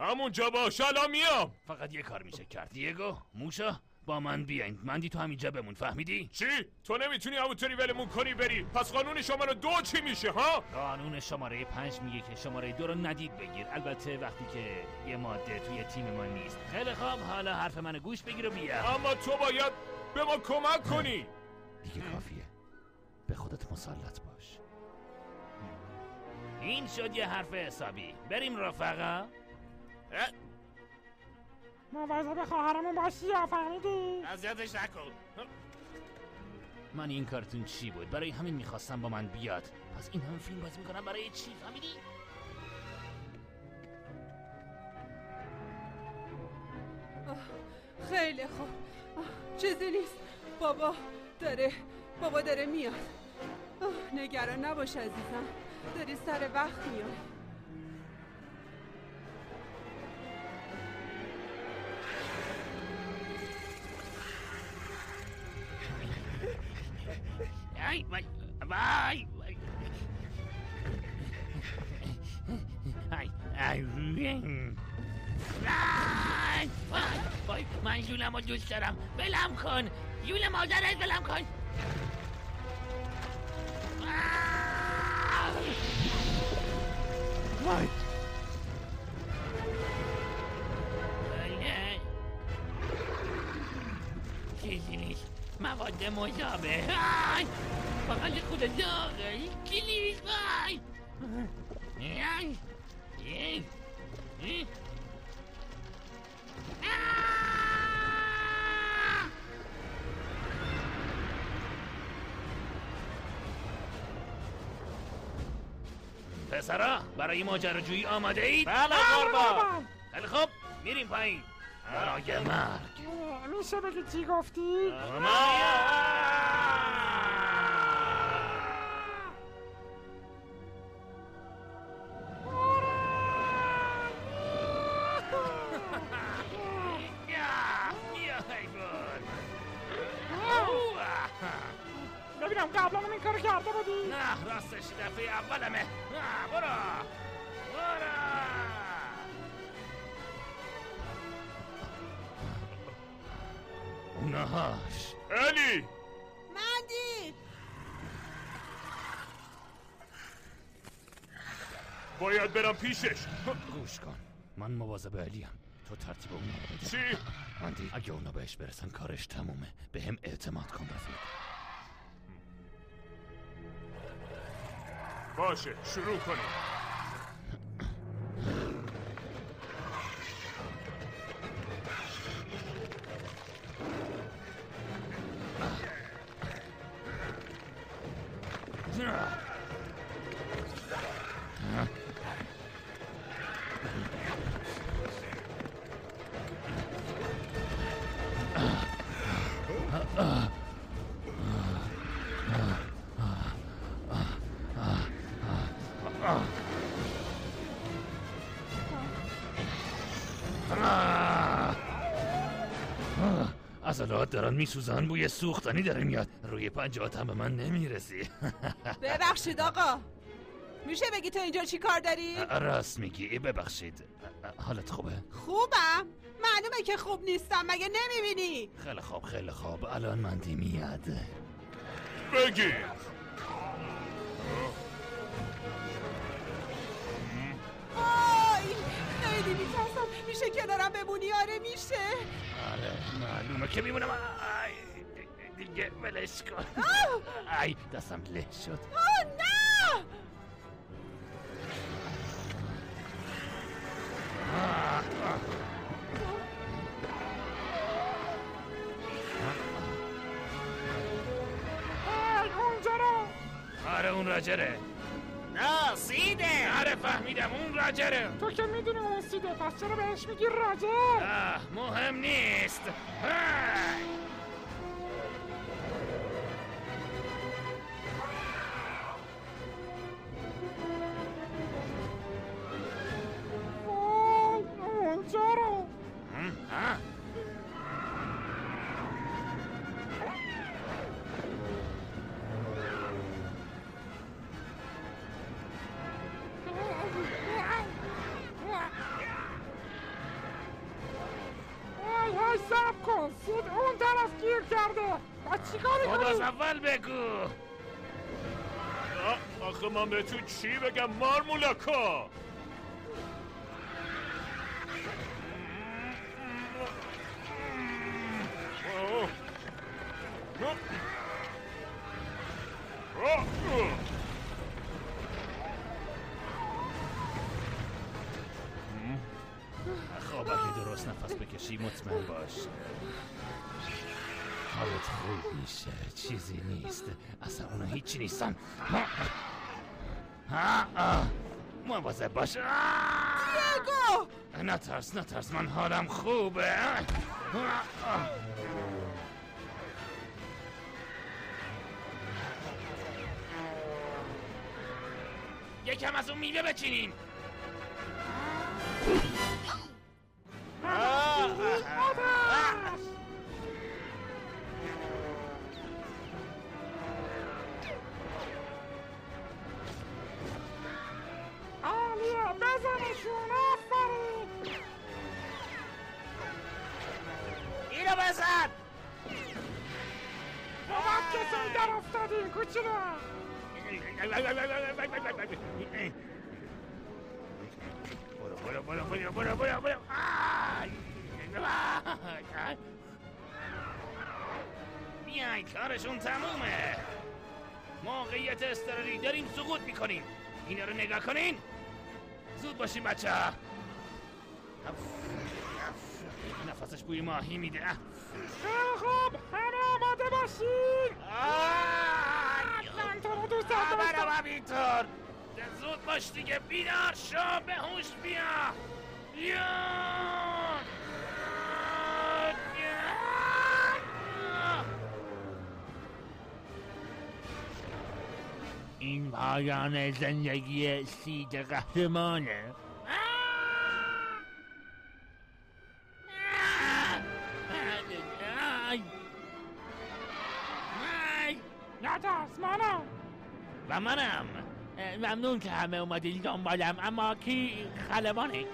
همونجا باش الان میام! فقط یه کار میشه کرد. دیگو موشا. با من بیاین. مندی تو همینجا بمون. فهمیدی؟ چی؟ تو نمی‌تونی همونطوری ولمون کنی بری. پس قانون شماره دو چی میشه ها؟ قانون شماره پنج میگه که شماره دو رو ندید بگیر. البته وقتی که یه ماده توی تیم ما نیست. خیلی خوب. حالا حرف منو گوش بگیر و بیا. اما تو باید به ما کمک کنی. دیگه کافیه. به خودت مسلط باش. این شد یه حرف حسابی. بریم رفقا. مواظب خواهرمون باشی یا فهمیدی اذیتش نکن. من این کارتون چی بود؟ برای همین می‌خواستم با من بیاد. پس این همه فیلم بازی می‌کنم برای چی فهمیدی؟ خیلی خوب. چیزی نیست. بابا داره بابا داره میاد. آه، نگران نباش عزیزم. داری سر وقت میاد ای وای وای وای ای ای وای وای وای من جولم رو دوست دارم بلم کن جول مادرت بلم کن! وای مذابه آی! بغل خود داغه این کلیس وای آی! ای! ای! آه! پسرا برای ماجراجویی آماده اید؟ بله قربان خیلی خوب میریم پایین برای مرگ میشه بگی چی گفتی؟ باید برم پیشش. گوش کن. من مواظب علیم. تو ترتیب اون چی؟ مندی اگه اونا بهش برسن کارش تمومه. به هم اعتماد کن رفیق. باشه شروع کنیم. عضلات دارن میسوزن بوی سوختنی داره میاد. روی پنجات هم به من نمی‌رسی. ببخشید آقا. میشه بگی تو اینجا چی کار داری؟ راست میگی. ببخشید. حالت خوبه؟ خوبم؟ معلومه که خوب نیستم. مگه نمی‌بینی؟ خیلی خوب خیلی خوب. الان مندی میاد بگیر. آی خیلی میترسم. میشه کنارم بمونی؟ آره میشه. معلومه که میمونم آی، دیگه ولش کن ای دستم له شد آه نه آره اون راجره نه سیده آره فهمیدم اون راجره تو که می‌دونی اون سیده پس چرا بهش میگی راجر؟ آه مهم نیست. های. چی بگم مارمولاکا. خواب اگه درست نفس بکشی مطمئن باش. حالت خوب میشه چیزی نیست. اصلا اونا هیچی نیستن. ها. آه. مواظب باش آه. دیگو نترس نترس من حالم خوبه آه. آه. یکم از اون میوه بچینین عالیه بزنشون آفرین. اینو بزن. بابت سن در افتادی کوچولو. برو برو برو برو برو برو. بیاین کارشون تمومه. موقعیت اضطراری داریم سقوط می‌کنیم. اینا رو نگاه کنین. زود باشین بچه. ها نفسش بوی ماهی میده. خوب همه آماده باشین. من تو رو دوست منم همینطور. زود باش دیگه بیدار شو به هوش بیا. بیا این پایان زندگی سید قهرمانه. نترس منم و منم. ممنون که همه اومدین دنبالم اما کی خلبانه؟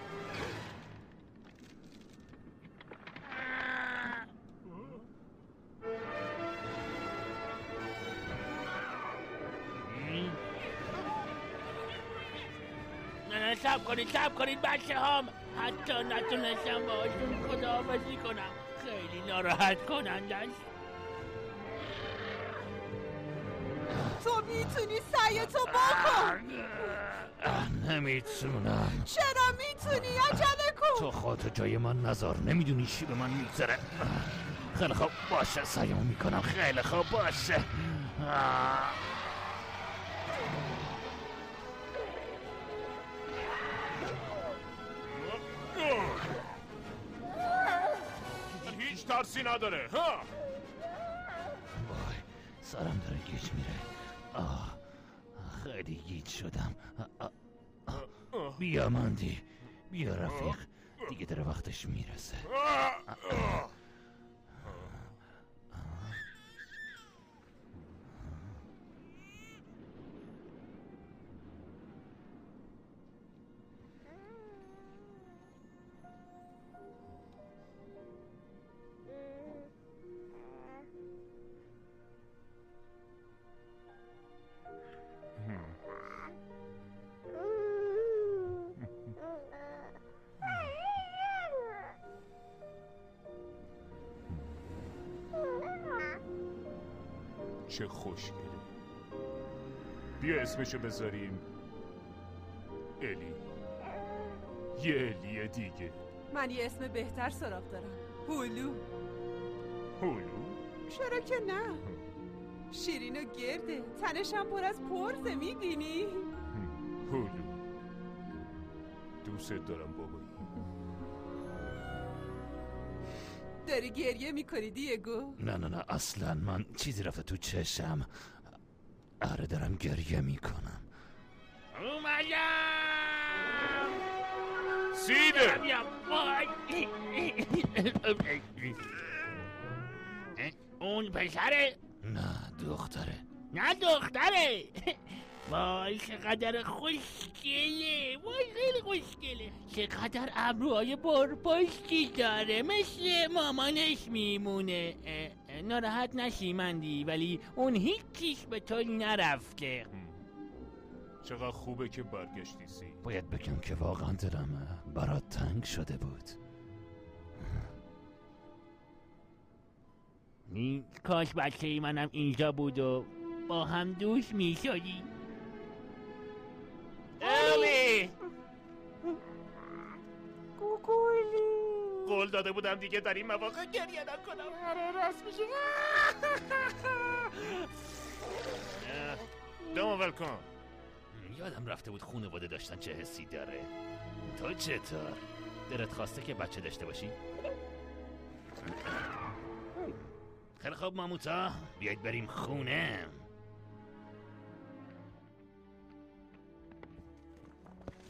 کنید سب کنید بچه هم حتی نتونستم باشون خداحافظی کنم. خیلی ناراحت کننده است تو می‌تونی سعیتو بکن. نمی‌تونم. چرا می‌تونی عجله کن. تو خودتو جای من نذار نمی‌دونی چی به من میگذره. خیلی خوب باشه سعیمو می‌کنم. خیلی خوب باشه. ترسی نداره ها؟ وای سرم داره گیج میره. آه خیلی گیج شدم. آه، آه، آه. بیا مندی بیا رفیق دیگه داره وقتش می‌رسه. چه خوشگله بیا اسمشو بذاریم. الی. یه الی دیگه. من یه اسم بهتر سراغ دارم. هولو. هولو؟ چرا که نه؟ شیرین و گرده. تنش هم پر از پرزه می‌بینی؟ هولو. دوست دارم بابایی داری گریه می‌کنی دیگو. نه نه نه اصلا. من چیزی رفته تو چشم. آره دارم گریه می‌کنم. اومدم! سیده. اون پسره نه دختره. نه دختره! وای چقدر خوشگله. وای خیلی خوشگله. چقدر ابروهای برپشتی داره. مثل مامانش میمونه. ناراحت نشی مندی ولی اون هیچیش به تو نرفته. چقدر خوبه که برگشتی سی. باید بگم که واقعا دلم برات تنگ شده بود. این کاش بچه ای منم اینجا بود و با هم دوست می الی قول داده بودم دیگه در این مواقع گریه نکنم. آره راست میشه دمو ول کن یادم رفته بود خونواده داشتن چه حسی داره. تو چطور؟ دلت خواسته که بچه داشته باشی؟ خیلی خوب ماموتا. بیاید بریم خونه.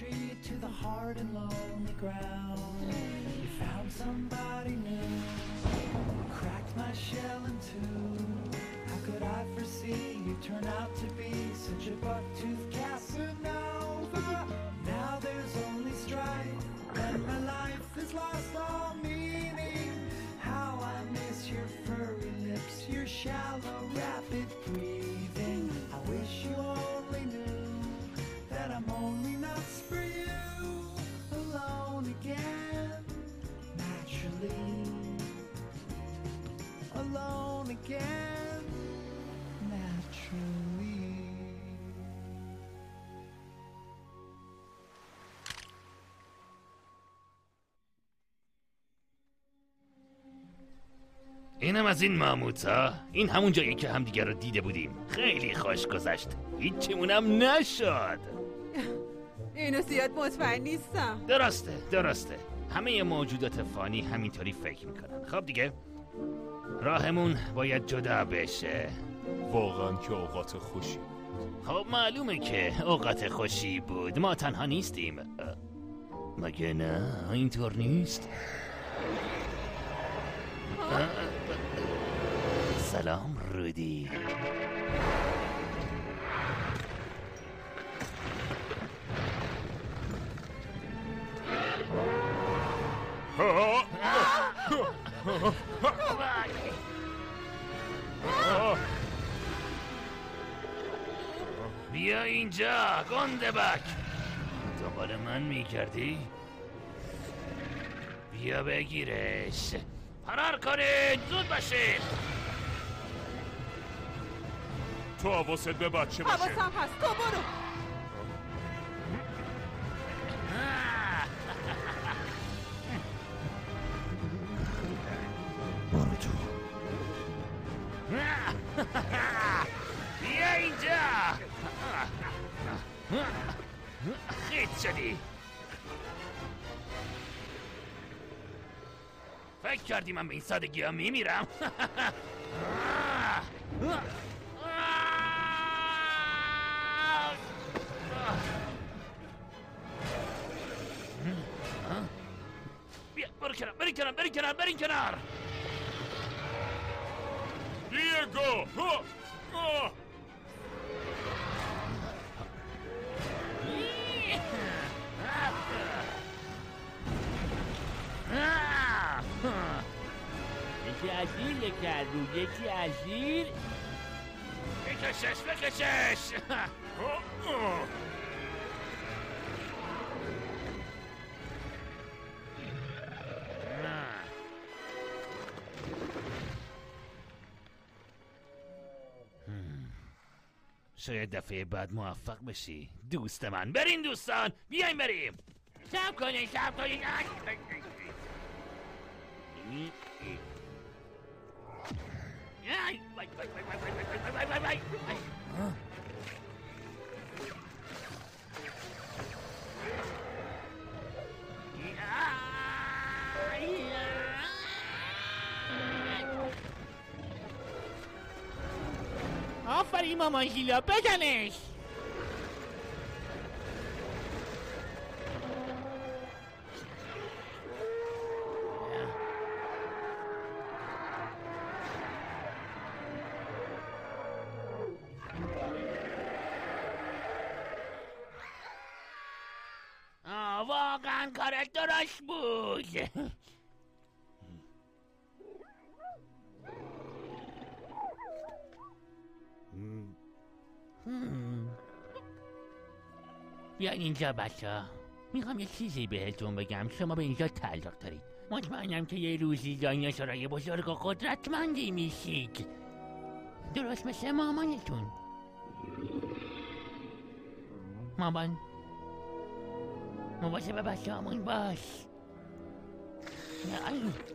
to the hard and lonely ground. You found somebody new, cracked my shell in two. How could I foresee you turn out to be such a buck-toothed Casanova? Now there's only strife, and my life has lost all meaning. How I miss your furry lips, your shallow, rapid breathing. I wish you only knew that I'm only nuts Alone again, naturally. اینم از این ماموتا. این همون جایی که همدیگه رو دیده بودیم. خیلی خوش گذشت. هیچیمونم نشد. اینو زیاد مطمئن نیستم. درسته درسته. همه موجودات فانی همینطوری فکر می‌کنن. خب دیگه راهمون باید جدا بشه. واقعا که اوقات خوشی خب معلومه که اوقات خوشی بود. ما تنها نیستیم. مگه نه؟ اینطور نیست؟ سلام رودی. اینجا گنده بک. دنبال من می‌کردی؟ بیا بگیرش. فرار کنید زود باشید. تو حواست به بچه باشه. حواسم هست. تو برو. فکر کردی من به این سادگی ها میمیرم. بیا برو کنار بری کنار بری کنار بری کنار. دیگو زیر یکی از رو یکی از زیر بکشش بکشش. شاید دفعه بعد موفق بشی. دوست من. برین دوستان. بیاین بریم. سب کنین سب کنین. آی. آی، وای، وای، وای، وای، وای، وای، وای، وای، وای. آفرین مامان ژیلا بزنش آه، درست بود بیاین اینجا بچه می‌خوام یه چیزی بهتون بگم شما به اینجا تعلق دارید مطمئنم که یه روزی دایناسورای بزرگ و قدرتمندی میشید درست مثل مامانتون مامان مواظب بچه همون باش ای.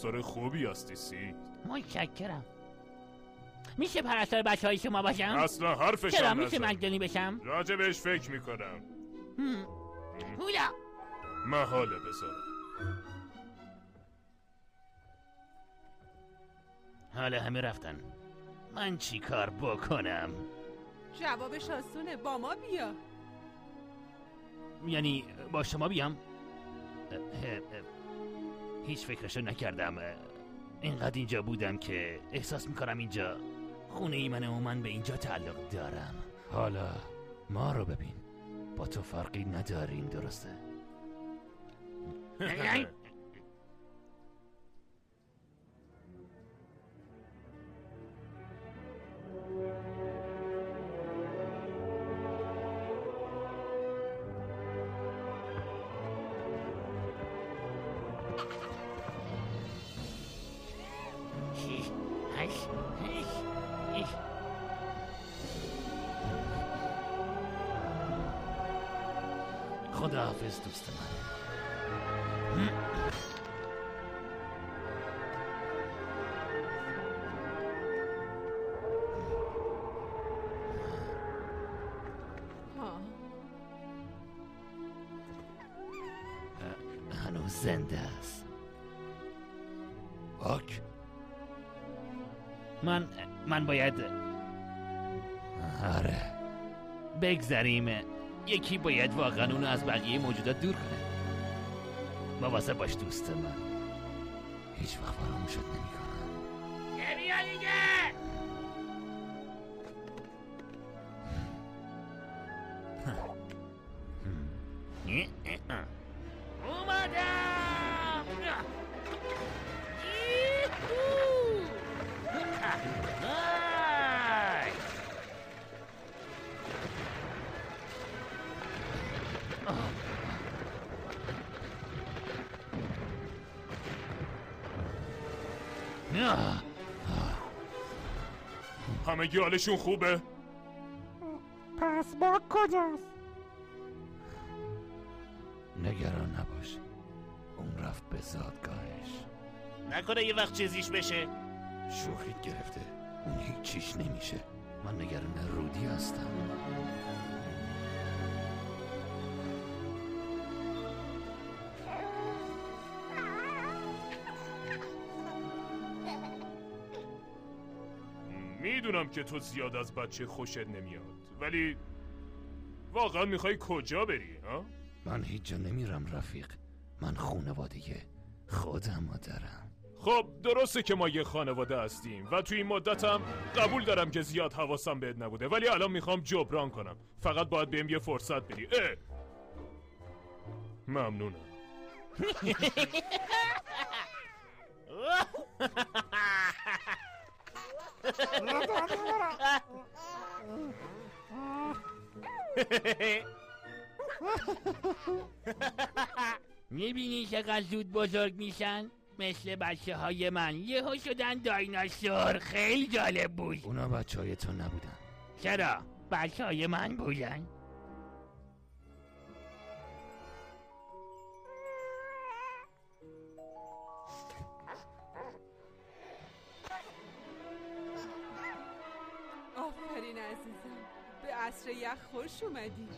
پرستار خوبی هستی سی. متشکرم. میشه پرستار بچه های شما باشم؟ اصلا چرا؟ حرفشم میشه مجانی بشم؟ راجبش فکر می‌کنم. هولا محاله بذارم حالا همه رفتن. من چی کار بکنم؟ جوابش آسونه. با ما بیا. یعنی با شما بیام؟ اه، اه، اه. هیچ فکرشو نکردم. اینقدر اینجا بودم که احساس می‌کنم اینجا خونه ای منه و من به اینجا تعلق دارم. حالا ما رو ببین. با تو فرقی نداریم درسته؟ بگذریم یکی باید واقعا اونو از بقیه موجودات دور کنه. مواظب باش دوست من. هیچ وقت فراموشت نمی‌کنم. همه حالشون خوبه؟ پس با کجاست؟ نگران نباش. اون رفت به زادگاهش. نکنه یه وقت چیزیش بشه. شوخیت گرفته. اون هیچ چیش نمیشه. من نگران رودی هستم. که تو زیاد از بچه خوشت نمیاد. ولی واقعا می‌خوای کجا بری ها؟ من هیچ جا نمیرم رفیق. من خونواده خودم دارم. خب درسته که ما یه خانواده هستیم و توی این مدتم قبول دارم که زیاد حواسم بهت نبوده ولی الان می‌خوام جبران کنم. فقط باید بهم یه فرصت بدی. اه. ممنونم. می‌بینی چقدر زود بزرگ میشن؟ مثل بچه های من. یهو شدن دایناسور. خیلی جالب بود. اونا بچه های تو نبودن. چرا؟ بچه های من بودن. آفرین عزیزم. به عصر یخ خوش اومدی.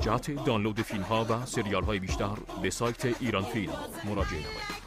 جهت دانلود فیلم ها و سریال های بیشتر به سایت ایران فیلم مراجعه نمایید.